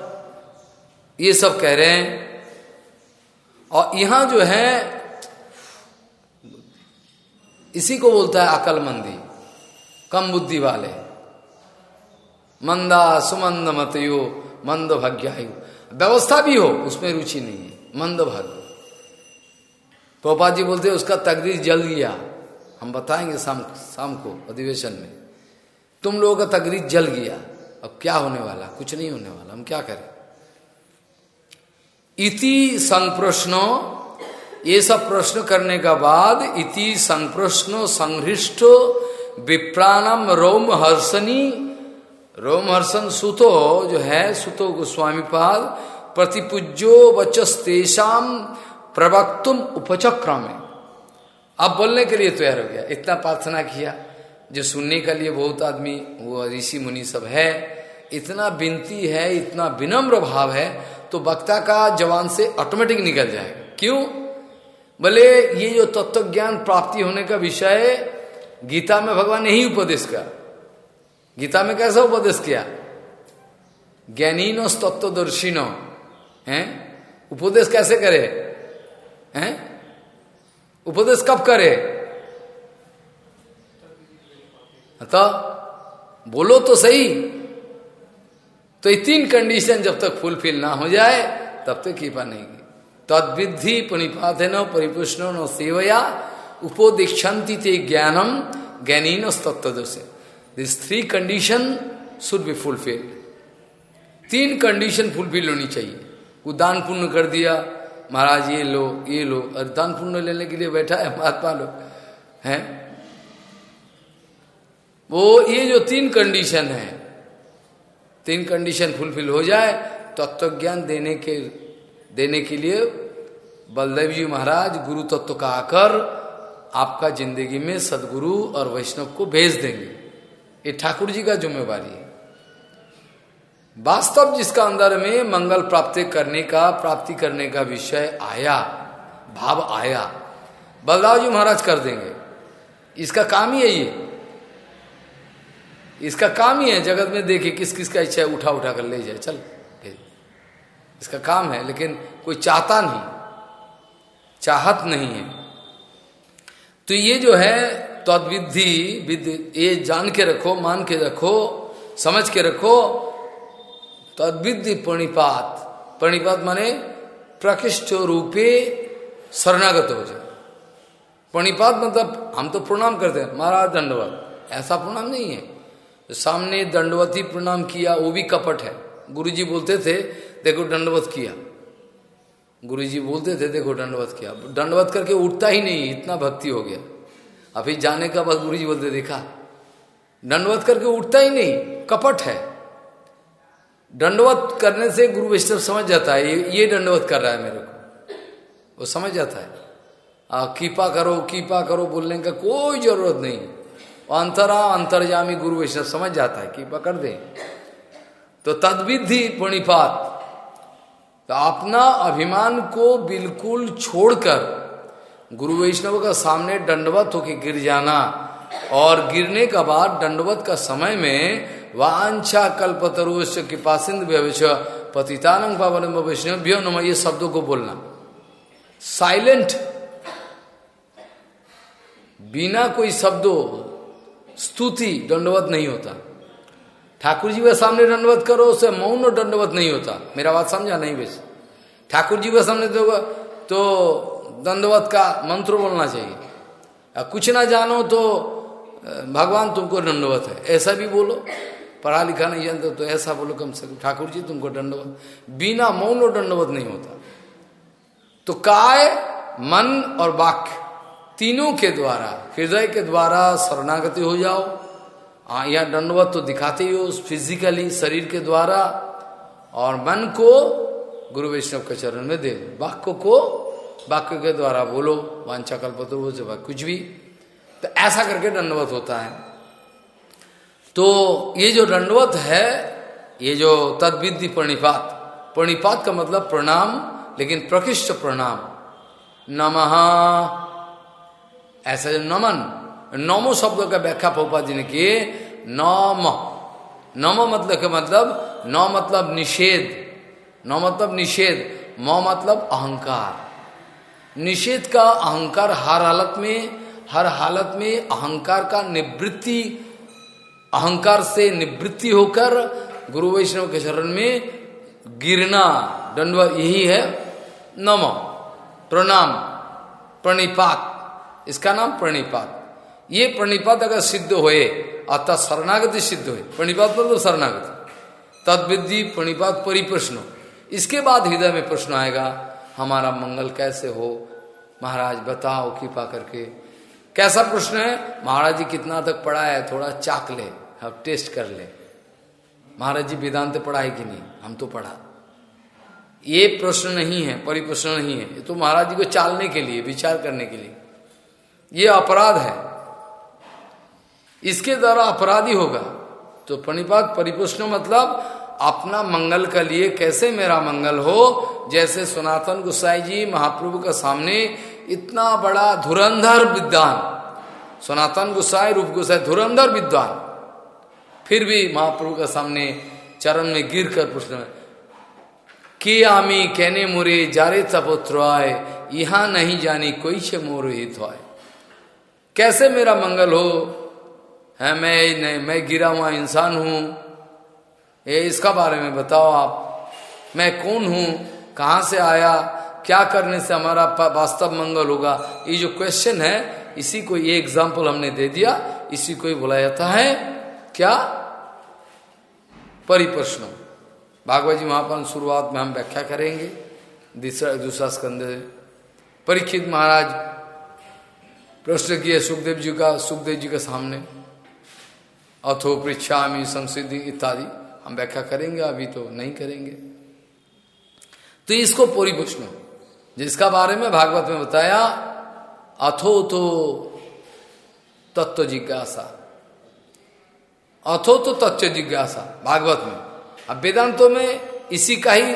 ये सब कह रहे हैं। और यहाँ जो है, इसी को बोलता है अकलमंदी कम बुद्धि वाले। मंदा सुमंद मतयो मंद भाग्यायु। व्यवस्था भी हो, उसमें रुचि नहीं है, मंद भाग्य प्रोपा जी बोलते उसका तकदीर जल गया। हम बताएँगे शाम शाम को अधिवेशन में। तुम लोगों का तकरीर जल गया, अब क्या होने वाला? कुछ नहीं होने वाला, हम क्या करें? इति संप्रश्नो, ये सब प्रश्न करने का बाद इति संप्रश्नो संहृष्ट विप्राणम रोम हर्षनी रोम हर्षण सुतो जो है, सुतो गोस्वामी पाद, प्रतिपूज्यो वचस्तेषाम प्रवक्तुम उपचक्रम। अब बोलने के लिए तैयार हो गया। इतना प्रार्थना किया, जो सुनने के लिए बहुत आदमी, वो ऋषि मुनि सब है। इतना विनती है, इतना विनम्र भाव है तो वक्ता का जवान से ऑटोमेटिक निकल जाएगा क्यों? बोले, ये जो तत्व ज्ञान प्राप्ति होने का विषय, गीता में भगवान ने ही उपदेश किया। गीता में कैसे उपदेश किया? ज्ञानीनो तत्वदर्शिनो है? उपदेश कैसे करे? हैं? उपदेश कब करे? तो बोलो तो सही। तो ये तीन कंडीशन जब तक फुलफिल ना हो जाए, तब तक कृपा नहीं की। तद्विधि परिपुष्ण न सेवया उपोदीक्षंति ते ज्ञानम ज्ञानीन तत्व से this three condition should be fulfil तीन कंडीशन फुलफिल होनी चाहिए। वो दान पुण्य कर दिया, महाराज ये लो ये लो, और दान पुण्य लेने के लिए बैठा है, महात्मा लोग, हैं? वो ये जो तीन कंडीशन है, तीन कंडीशन फुलफिल हो जाए तत्व तो देने के देने के लिए बलदेव जी महाराज गुरु तत्व तो का आकर आपका ज़िंदगी में सदगुरु और वैष्णव को भेज देंगे। ये ठाकुर जी का जिम्मेवारी है। वास्तव जिसका अंदर में मंगल प्राप्ति करने का, प्राप्ति करने का विषय आया, भाव आया बलराव जी महाराज कर देंगे। इसका काम ही है। ये इसका काम ही है, जगत में देखे किस किस का इच्छा उठा उठा कर ले जाए, चल इसका काम है, लेकिन कोई चाहता नहीं, चाहत नहीं है। तो ये जो है तद्विधि विधि ये जान के रखो, मान के रखो, समझ के रखो तद्विधि प्रणिपात। प्रणिपात माने प्रकृष्ट रूपे शरणागत हो जाए प्रणिपात मतलब हम तो प्रणाम करते हैं, महाराज दंडवत। ऐसा प्रणाम नहीं है। सामने दंडवती प्रणाम किया, वो भी कपट है। गुरुजी बोलते थे, देखो दंडवत किया। गुरुजी बोलते थे, देखो दंडवत किया। दंडवत करके उठता ही नहीं, इतना भक्ति हो गया। अभी जाने का बाद गुरुजी बोलते देखा दंडवत करके उठता ही नहीं कपट है। दंडवत करने से गुरु वैष्णव समझ जाता है ये, ये दंडवत कर रहा है मेरे को। वो समझ जाता है। आ, कीपा करो कीपा करो बोलने का कोई ज़रूरत नहीं। अंतरा अंतर्जामी गुरु वैष्णव समझ जाता है कीपा कर दे। तो तदविधि पुणिपात तो अपना अभिमान को बिल्कुल छोड़कर गुरु वैष्णव का सामने दंडवत होके गिर जाना और गिरने का बाद दंडवत का समय में वांछा कल्पतरुष के पासिंद व्यवच पतितानंग पावन वैष्णव ये शब्दों को बोलना। साइलेंट बिना कोई शब्दों स्तुति दंडवत नहीं होता। ठाकुर जी के सामने दंडवत करो उसे मौन दंडवत नहीं होता। मेरा बात समझा नहीं बेस। ठाकुर जी के सामने तो, तो दंडवत का मंत्र बोलना चाहिए। कुछ ना जानो तो भगवान तुमको दंडवत है। ऐसा भी बोलो। पढ़ा लिखा नहीं जानते तो ऐसा बोलो कम से कम। ठाकुर जी, तुमको दंडवत। बिना मौन और दंडवत नहीं होता। तो काय, मन और वाक्य तीनों के द्वारा, हृदय के द्वारा शरणागति हो जाओ। यहाँ दंडवत तो दिखाते ही हो फिजिकली शरीर के द्वारा। और मन को गुरु वैष्णव के चरण में दो। वाक्य को वाक्य के द्वारा बोलो, वांछा कल्पतरु से कुछ भी। तो ऐसा करके दंडवत होता है। तो ये जो दंडवत है, ये जो तद्विधि प्रणिपात प्रणिपात का मतलब प्रणाम, लेकिन प्रकृष्ट प्रणाम। नमः। ऐसा जो नमन, नमो शब्द का व्याख्या पोपा जी ने किए, नम। नम मतलब के मतलब न मतलब निषेध। न मतलब निषेध, म मतलब अहंकार। निषेध का अहंकार हर हालत में, हर हालत में अहंकार का निवृत्ति, अहंकार से निवृत्ति होकर गुरु वैष्णव के शरण में गिरना दंडव यही है। नम, प्रणाम, प्रणिपात। इसका नाम प्रणिपात। ये प्रणिपात अगर सिद्ध होए, अर्थात शरणागति सिद्ध हुए, प्रणिपात मतलब शरणागति। तदविधि प्रणिपात परिप्रश्न। इसके बाद हृदय में प्रश्न आएगा हमारा मंगल कैसे हो? महाराज, बताओ, कृपा करके। कैसा प्रश्न है? महाराज जी कितना तक पढ़ा है? थोड़ा चाक ले, अब टेस्ट कर ले। महाराज जी, वेदांत पढ़ा है कि नहीं? हम तो पढ़ा। ये प्रश्न नहीं है, परिप्रश्न नहीं है। ये तो महाराज जी को चालने के लिए, विचार करने के लिए। ये अपराध है। इसके द्वारा अपराधी होगा। तो प्रणिपात परिप्रश्न मतलब अपना मंगल के लिए कैसे मेरा मंगल हो? जैसे सनातन गुसाई जी महाप्रभु के सामने इतना बड़ा धुरंधर विद्वान, सनातन गुसाई रूप गुसाई धुरंधर विद्वान, फिर भी महाप्रभु के सामने चरण में गिर कर पूछना कि आमी कहने मोरे, जारे तपोत्र यहाँ नहीं जानी कोई छे मोर हित कैसे मेरा मंगल हो? है, मैं नहीं, मैं गिरा हुआ इंसान हूँ। ये इसका बारे में बताओ आप, मैं कौन हूँ? कहाँ से आया? क्या करने से हमारा वास्तव मंगल होगा? ये जो क्वेश्चन है, इसी को ये एग्ज़ाम्पल हमने दे दिया। इसी को ही बोला जाता है, क्या? परिप्रश्न। भागवत जी महापन शुरुआत में हम व्याख्या करेंगे। दूसरा दूसरा स्कंद परीक्षित महाराज, प्रश्न किए सुखदेव जी का, सुखदेव जी के सामने। अथो पृछामी संसिद्धि इत्यादि। हम व्याख्या करेंगे, अभी तो नहीं करेंगे। तो इसको पूरी पूछना। जिसका बारे में भागवत में बताया, अथो तो तत्व जिज्ञासा। अथो तो तत्व जिज्ञासा, भागवत में। अब वेदांतों में इसी का ही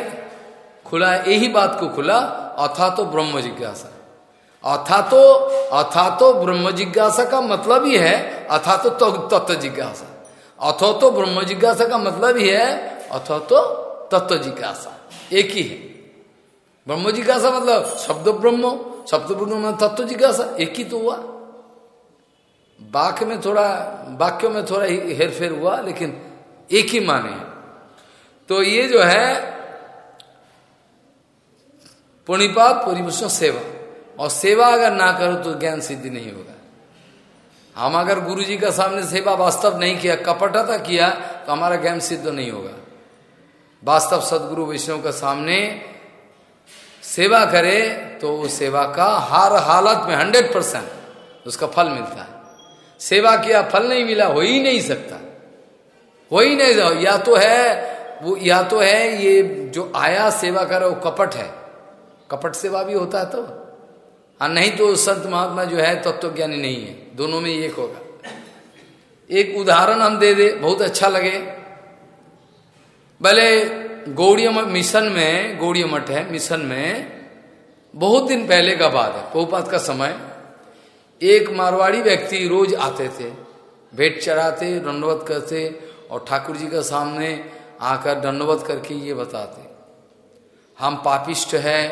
खुला यही बात को खुला, अथा तो ब्रह्म जिज्ञासा। अथा तो अथा तो ब्रह्म जिज्ञासा का मतलब ही है, अथा तो तत्व जिज्ञासा। अथो तो ब्रह्म जिज्ञासा का मतलब ही है, अथो तो तत्व जिज्ञासा। एक ही है। ब्रह्म जिज्ञासा मतलब शब्द ब्रह्म शब्द ब्रह्म में तत्व जिज्ञासा, एक ही तो हुआ। वाक्य में थोड़ा, वाक्यों में थोड़ा हेरफेर हुआ, लेकिन एक ही माने तो ये जो है पुणिपात परिवेश सेवा। और सेवा अगर ना करो तो ज्ञान सिद्धि नहीं होगा। हम अगर गुरु जी का सामने सेवा वास्तव नहीं किया, कपटता किया तो हमारा ज्ञान सिद्ध नहीं होगा। वास्तव सदगुरु वैष्णव का सामने सेवा करे तो उस सेवा का हर हालत में हंड्रेड परसेंट उसका फल मिलता है। सेवा किया, फल नहीं मिला, हो ही नहीं सकता। हो ही नहीं या तो है, वो, या तो है ये जो आया सेवा करे वो कपट है। कपट सेवा भी होता है तो। और नहीं तो संत महात्मा जो है तत्व तो नहीं है। दोनों में एक होगा। एक उदाहरण हम दे दे, बहुत अच्छा लगे। भले गौड़िया मिशन में गौड़ी मठ है, मिशन में बहुत दिन पहले का बात है पोपात का समय। एक मारवाड़ी व्यक्ति रोज आते थे भेंट चढ़ाते, दंडवत करते और ठाकुर जी के सामने आकर दंडवत करके ये बताते। हम पापिष्ट है,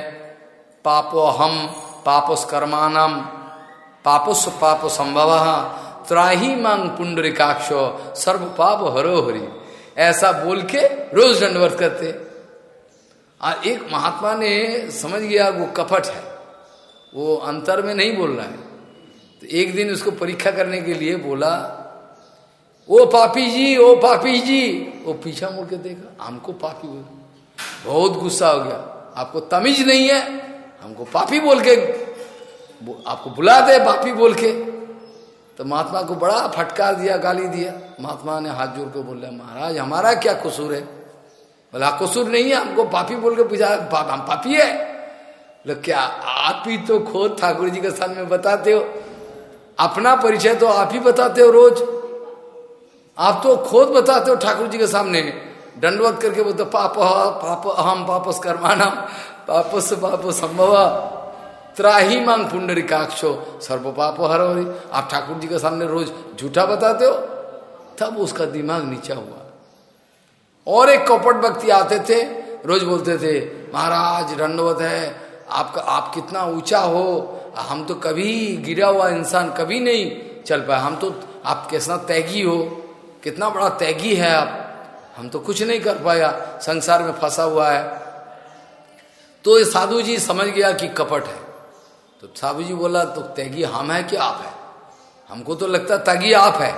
पापो हम पापस कर्मानम पापस पाप संभव, त्राही मांग पुंडरिकाक्ष, सर्व पाप हरो हरि। ऐसा बोल के रोज दंडवर्त करते। और एक महात्मा ने समझ गया वो कपट है। वो अंतर में नहीं बोल रहा है। तो एक दिन उसको परीक्षा करने के लिए बोला, ओ पापी जी, ओ पापी जी। वो पीछा मुड़ के देखा, हमको पापी बोल। बहुत गुस्सा हो गया। आपको तमीज नहीं है, हमको पापी बोल के, आपको बुला दे पापी बोल के। तो महात्मा को बड़ा फटकार दिया गाली दिया। महात्मा ने हाथ जोड़ के बोल महाराज हमारा क्या कसूर है? बोला कसूर नहीं है हमको पापी बोल के पूछा पाप, हम पापी है। बोले क्या आप ही तो खोद ठाकुर जी के सामने बताते हो? अपना परिचय तो आप ही बताते हो रोज। आप तो खोद बताते हो ठाकुर जी के सामने दंडवत करके बोलते पाप पाप अहम पापस कर्माना पापस पाप संभव त्राही मांग पुंडरिकाक्षो सर्व पाप हर आप ठाकुर जी के सामने रोज झूठा बताते हो, तब उसका दिमाग नीचा हुआ। और एक कपट व्यक्ति आते थे, रोज बोलते थे, महाराज, दंडवत है, आपका, आप कितना ऊँचा हो, हम तो कभी गिरा हुआ इंसान कभी नहीं चल पाए, हम तो आप कैसा तैगी हो, कितना बड़ा तैगी है आप, हम तो कुछ नहीं कर पाया, संसार में फंसा हुआ है। तो ये साधु जी समझ गया कि कपट है। तो साहू जी बोला तो तैगी हम है कि आप है? हमको तो लगता तगी आप है।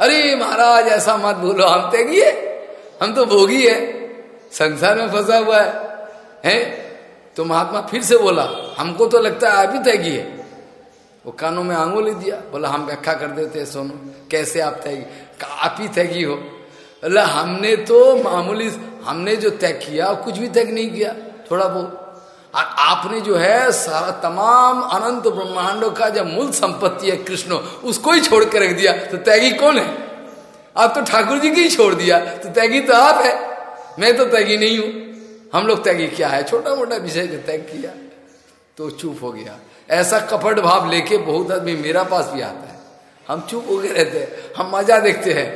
अरे महाराज, ऐसा मत बोलो, हम त्यागी है। हम तो भोगी है। संसार में फंसा हुआ है, हैं? तो महात्मा फिर से बोला, हमको तो लगता है आप ही तैगी है। वो कानों में आंगुली दिया, बोला, हम व्याख्या कर देते हैं, सोनू, कैसे आप तैगी आप ही तैगी हो? बोला, हमने तो मामूली, हमने जो तय किया, कुछ भी तय नहीं किया, थोड़ा बहुत। और आपने जो है सारा तमाम अनंत ब्रह्मांडों का जब मूल संपत्ति है कृष्ण, उसको ही छोड़ के रख दिया तो तैगी कौन है? आप तो ठाकुर जी की ही छोड़ दिया तो तैगी तो आप है। मैं तो तैगी नहीं हूँ। हम लोग तैगी क्या है? छोटा मोटा विषय जो तय किया तो चुप हो गया। ऐसा कपट भाव लेके बहुत आदमी मेरा पास भी आता है। हम चुप हो गए रहते हैं, हम मज़ा देखते हैं।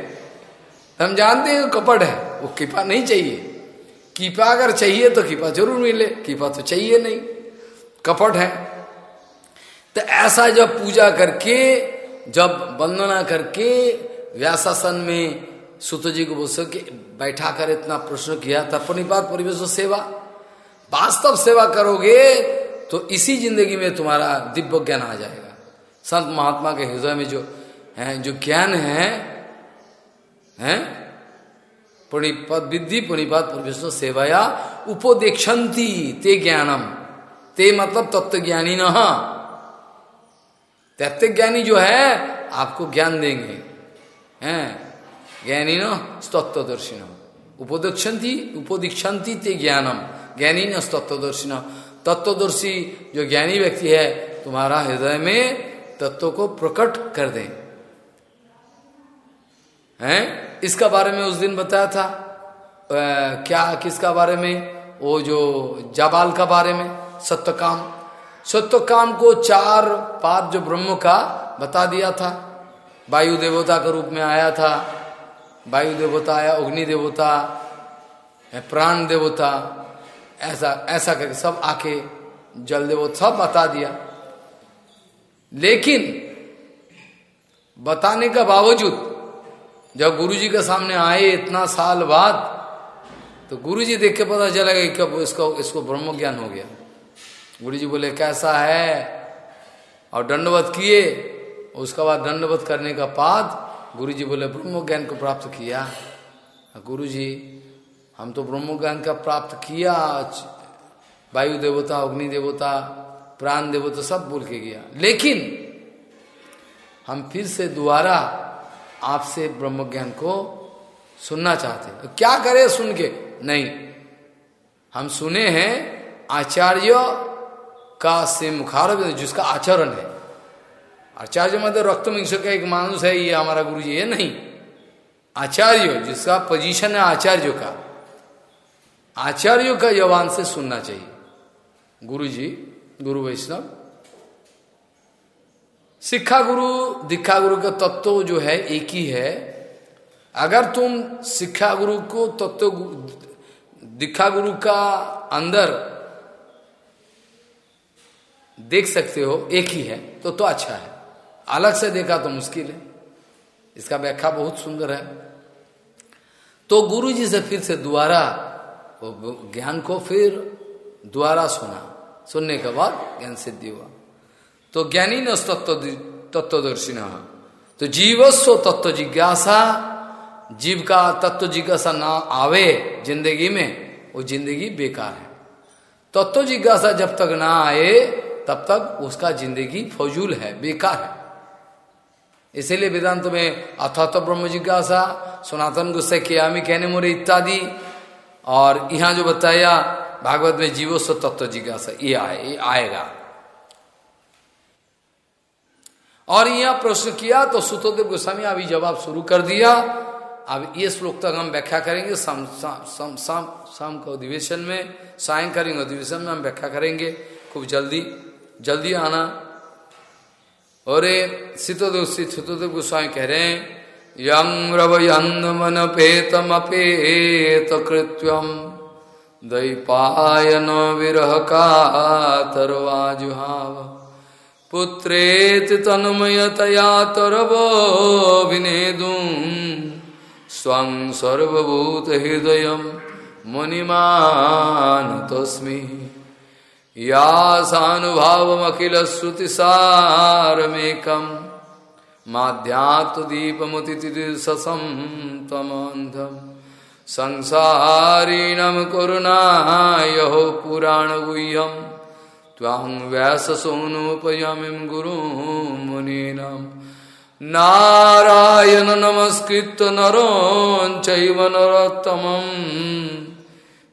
हम जानते हैं कपट है, वो कृपा नहीं चाहिए। कृपा अगर चाहिए तो कृपा ज़रूर मिले, कृपा तो चाहिए नहीं। कपट है। तो ऐसा जब पूजा करके, जब वंदना करके व्यासासन में सुत जी को बोल के बैठा कर इतना प्रश्न किया था प्रणिपात परिवेश सेवा। वास्तव सेवा करोगे तो इसी ज़िंदगी में तुम्हारा दिव्य ज्ञान आ जाएगा। संत महात्मा के हृदय में जो है, जो ज्ञान है, हैं प्रणिपद विद्धि प्रणिपात परिवेश सेवाया उपोदेक्षंती ते ज्ञानम। ते मतलब तत्व ज्ञानी न तत्व ज्ञानी जो है, आपको ज्ञान देंगे। हैं? ज्ञानी न स्तत्वदर्शिन उपदक्षंती उपदीक्षंती ते ज्ञानम। ज्ञानी न स्तत्वदर्शिन तत्वदर्शी जो ज्ञानी व्यक्ति है, तुम्हारा हृदय में तत्व को प्रकट कर दे। हैं? इसका बारे में उस दिन बताया था। आ, क्या किसका बारे में? वो जो जाबाल का बारे में सत्यकाम। सत्यकाम को चार पाद जो ब्रह्म का बता दिया था। वायु देवता के रूप में आया था। वायु देवता आया अग्नि देवता प्राण देवता ऐसा ऐसा करके सब आके जल देवता सब बता दिया। लेकिन बताने का बावजूद जब गुरुजी के सामने आए इतना साल बाद तो गुरुजी देख के पता चला कि कब इसको इसको ब्रह्म ज्ञान हो गया। गुरुजी बोले, कैसा है? और दंडवत किए। उसका बाद दंडवत करने का बाद गुरु जी बोले ब्रह्म ज्ञान को प्राप्त किया। गुरु जी हम तो ब्रह्म ज्ञान का प्राप्त किया। वायु देवता, अग्नि देवता, प्राण देवता सब बोल के गया। लेकिन हम फिर से दोबारा आपसे ब्रह्म ज्ञान को सुनना चाहते तो क्या करें सुन के? नहीं। हम सुने हैं, आचार्य का से मुखार जिसका आचरण है। आचार्य मतलब रक्त मिंश का एक मानुष है, ये हमारा गुरु जी ये नहीं। आचार्य, जिसका पोजीशन है आचार्य का। आचार्यों का जवान से सुनना चाहिए। गुरु जी गुरु वैष्णव शिक्षा गुरु दीक्षा गुरु का तत्व जो है, एक ही है। अगर तुम शिक्षा गुरु को तत्व दीक्षा गुरु का अंदर देख सकते हो, एक ही है तो तो अच्छा है। अलग से देखा तो मुश्किल है इसका व्याख्या बहुत सुंदर है। तो गुरु जी से फिर से दोबारा ज्ञान को फिर दोबारा सुना। सुनने के बाद ज्ञान सिद्धि हुआ। तो ज्ञानी न तत्व तत्वदर्शी तो जीवस्व तत्व जिज्ञासा, जीव का तत्व जिज्ञासा ना आवे ज़िंदगी में, वो ज़िंदगी बेकार है। तत्व जिज्ञासा जब तक ना आए, तब तक उसका ज़िंदगी फजूल है, बेकार है। इसीलिए वेदांत में अथात ब्रह्म जिज्ञासा, सनातन गुस्से कियामी कहने मोरे इत्यादि, और यहाँ जो बताया, भागवत में जीवस्व तत्व जिज्ञासा, ये आए, ये आएगा। और यहाँ प्रश्न किया तो सुतोदेव गोस्वामी अभी जवाब शुरू कर दिया। अब ये श्लोक तक हम व्याख्या करेंगे, शाम शाम शाम का अधिवेशन में, सायंकालीन अधिवेशन में हम व्याख्या करेंगे। खूब जल्दी जल्दी आना। और शीतोदेव शीतोदेव गोस्वामी कह रहे हैं यंग रवयंग मन पेतम अपेत कृत्यम दैपायन विरह का तरवाजुहाव पुत्रेत तन्मयतया तरवो विनेदुम स्वं सर्वभूत हृदय मुनिमान तस्मी यासानुभावमखिल श्रुतिसारमेकम माध्यात्दीपमुतितिससं तमन्धम् संसारिणं करुणायो पुराणगुह्यं। त्वां व्याससोनुपयमिं गुरुं मुनीनां। नारायण नमस्कृत्य नरों चैव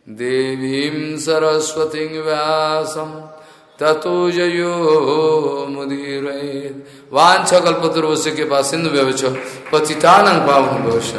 देवीं सरस्वतीं व्यासं, ततो जयो वाञ्छकल्पतरुवस्य के पास सिंधु व्यवच पतितानं पावन भविष्य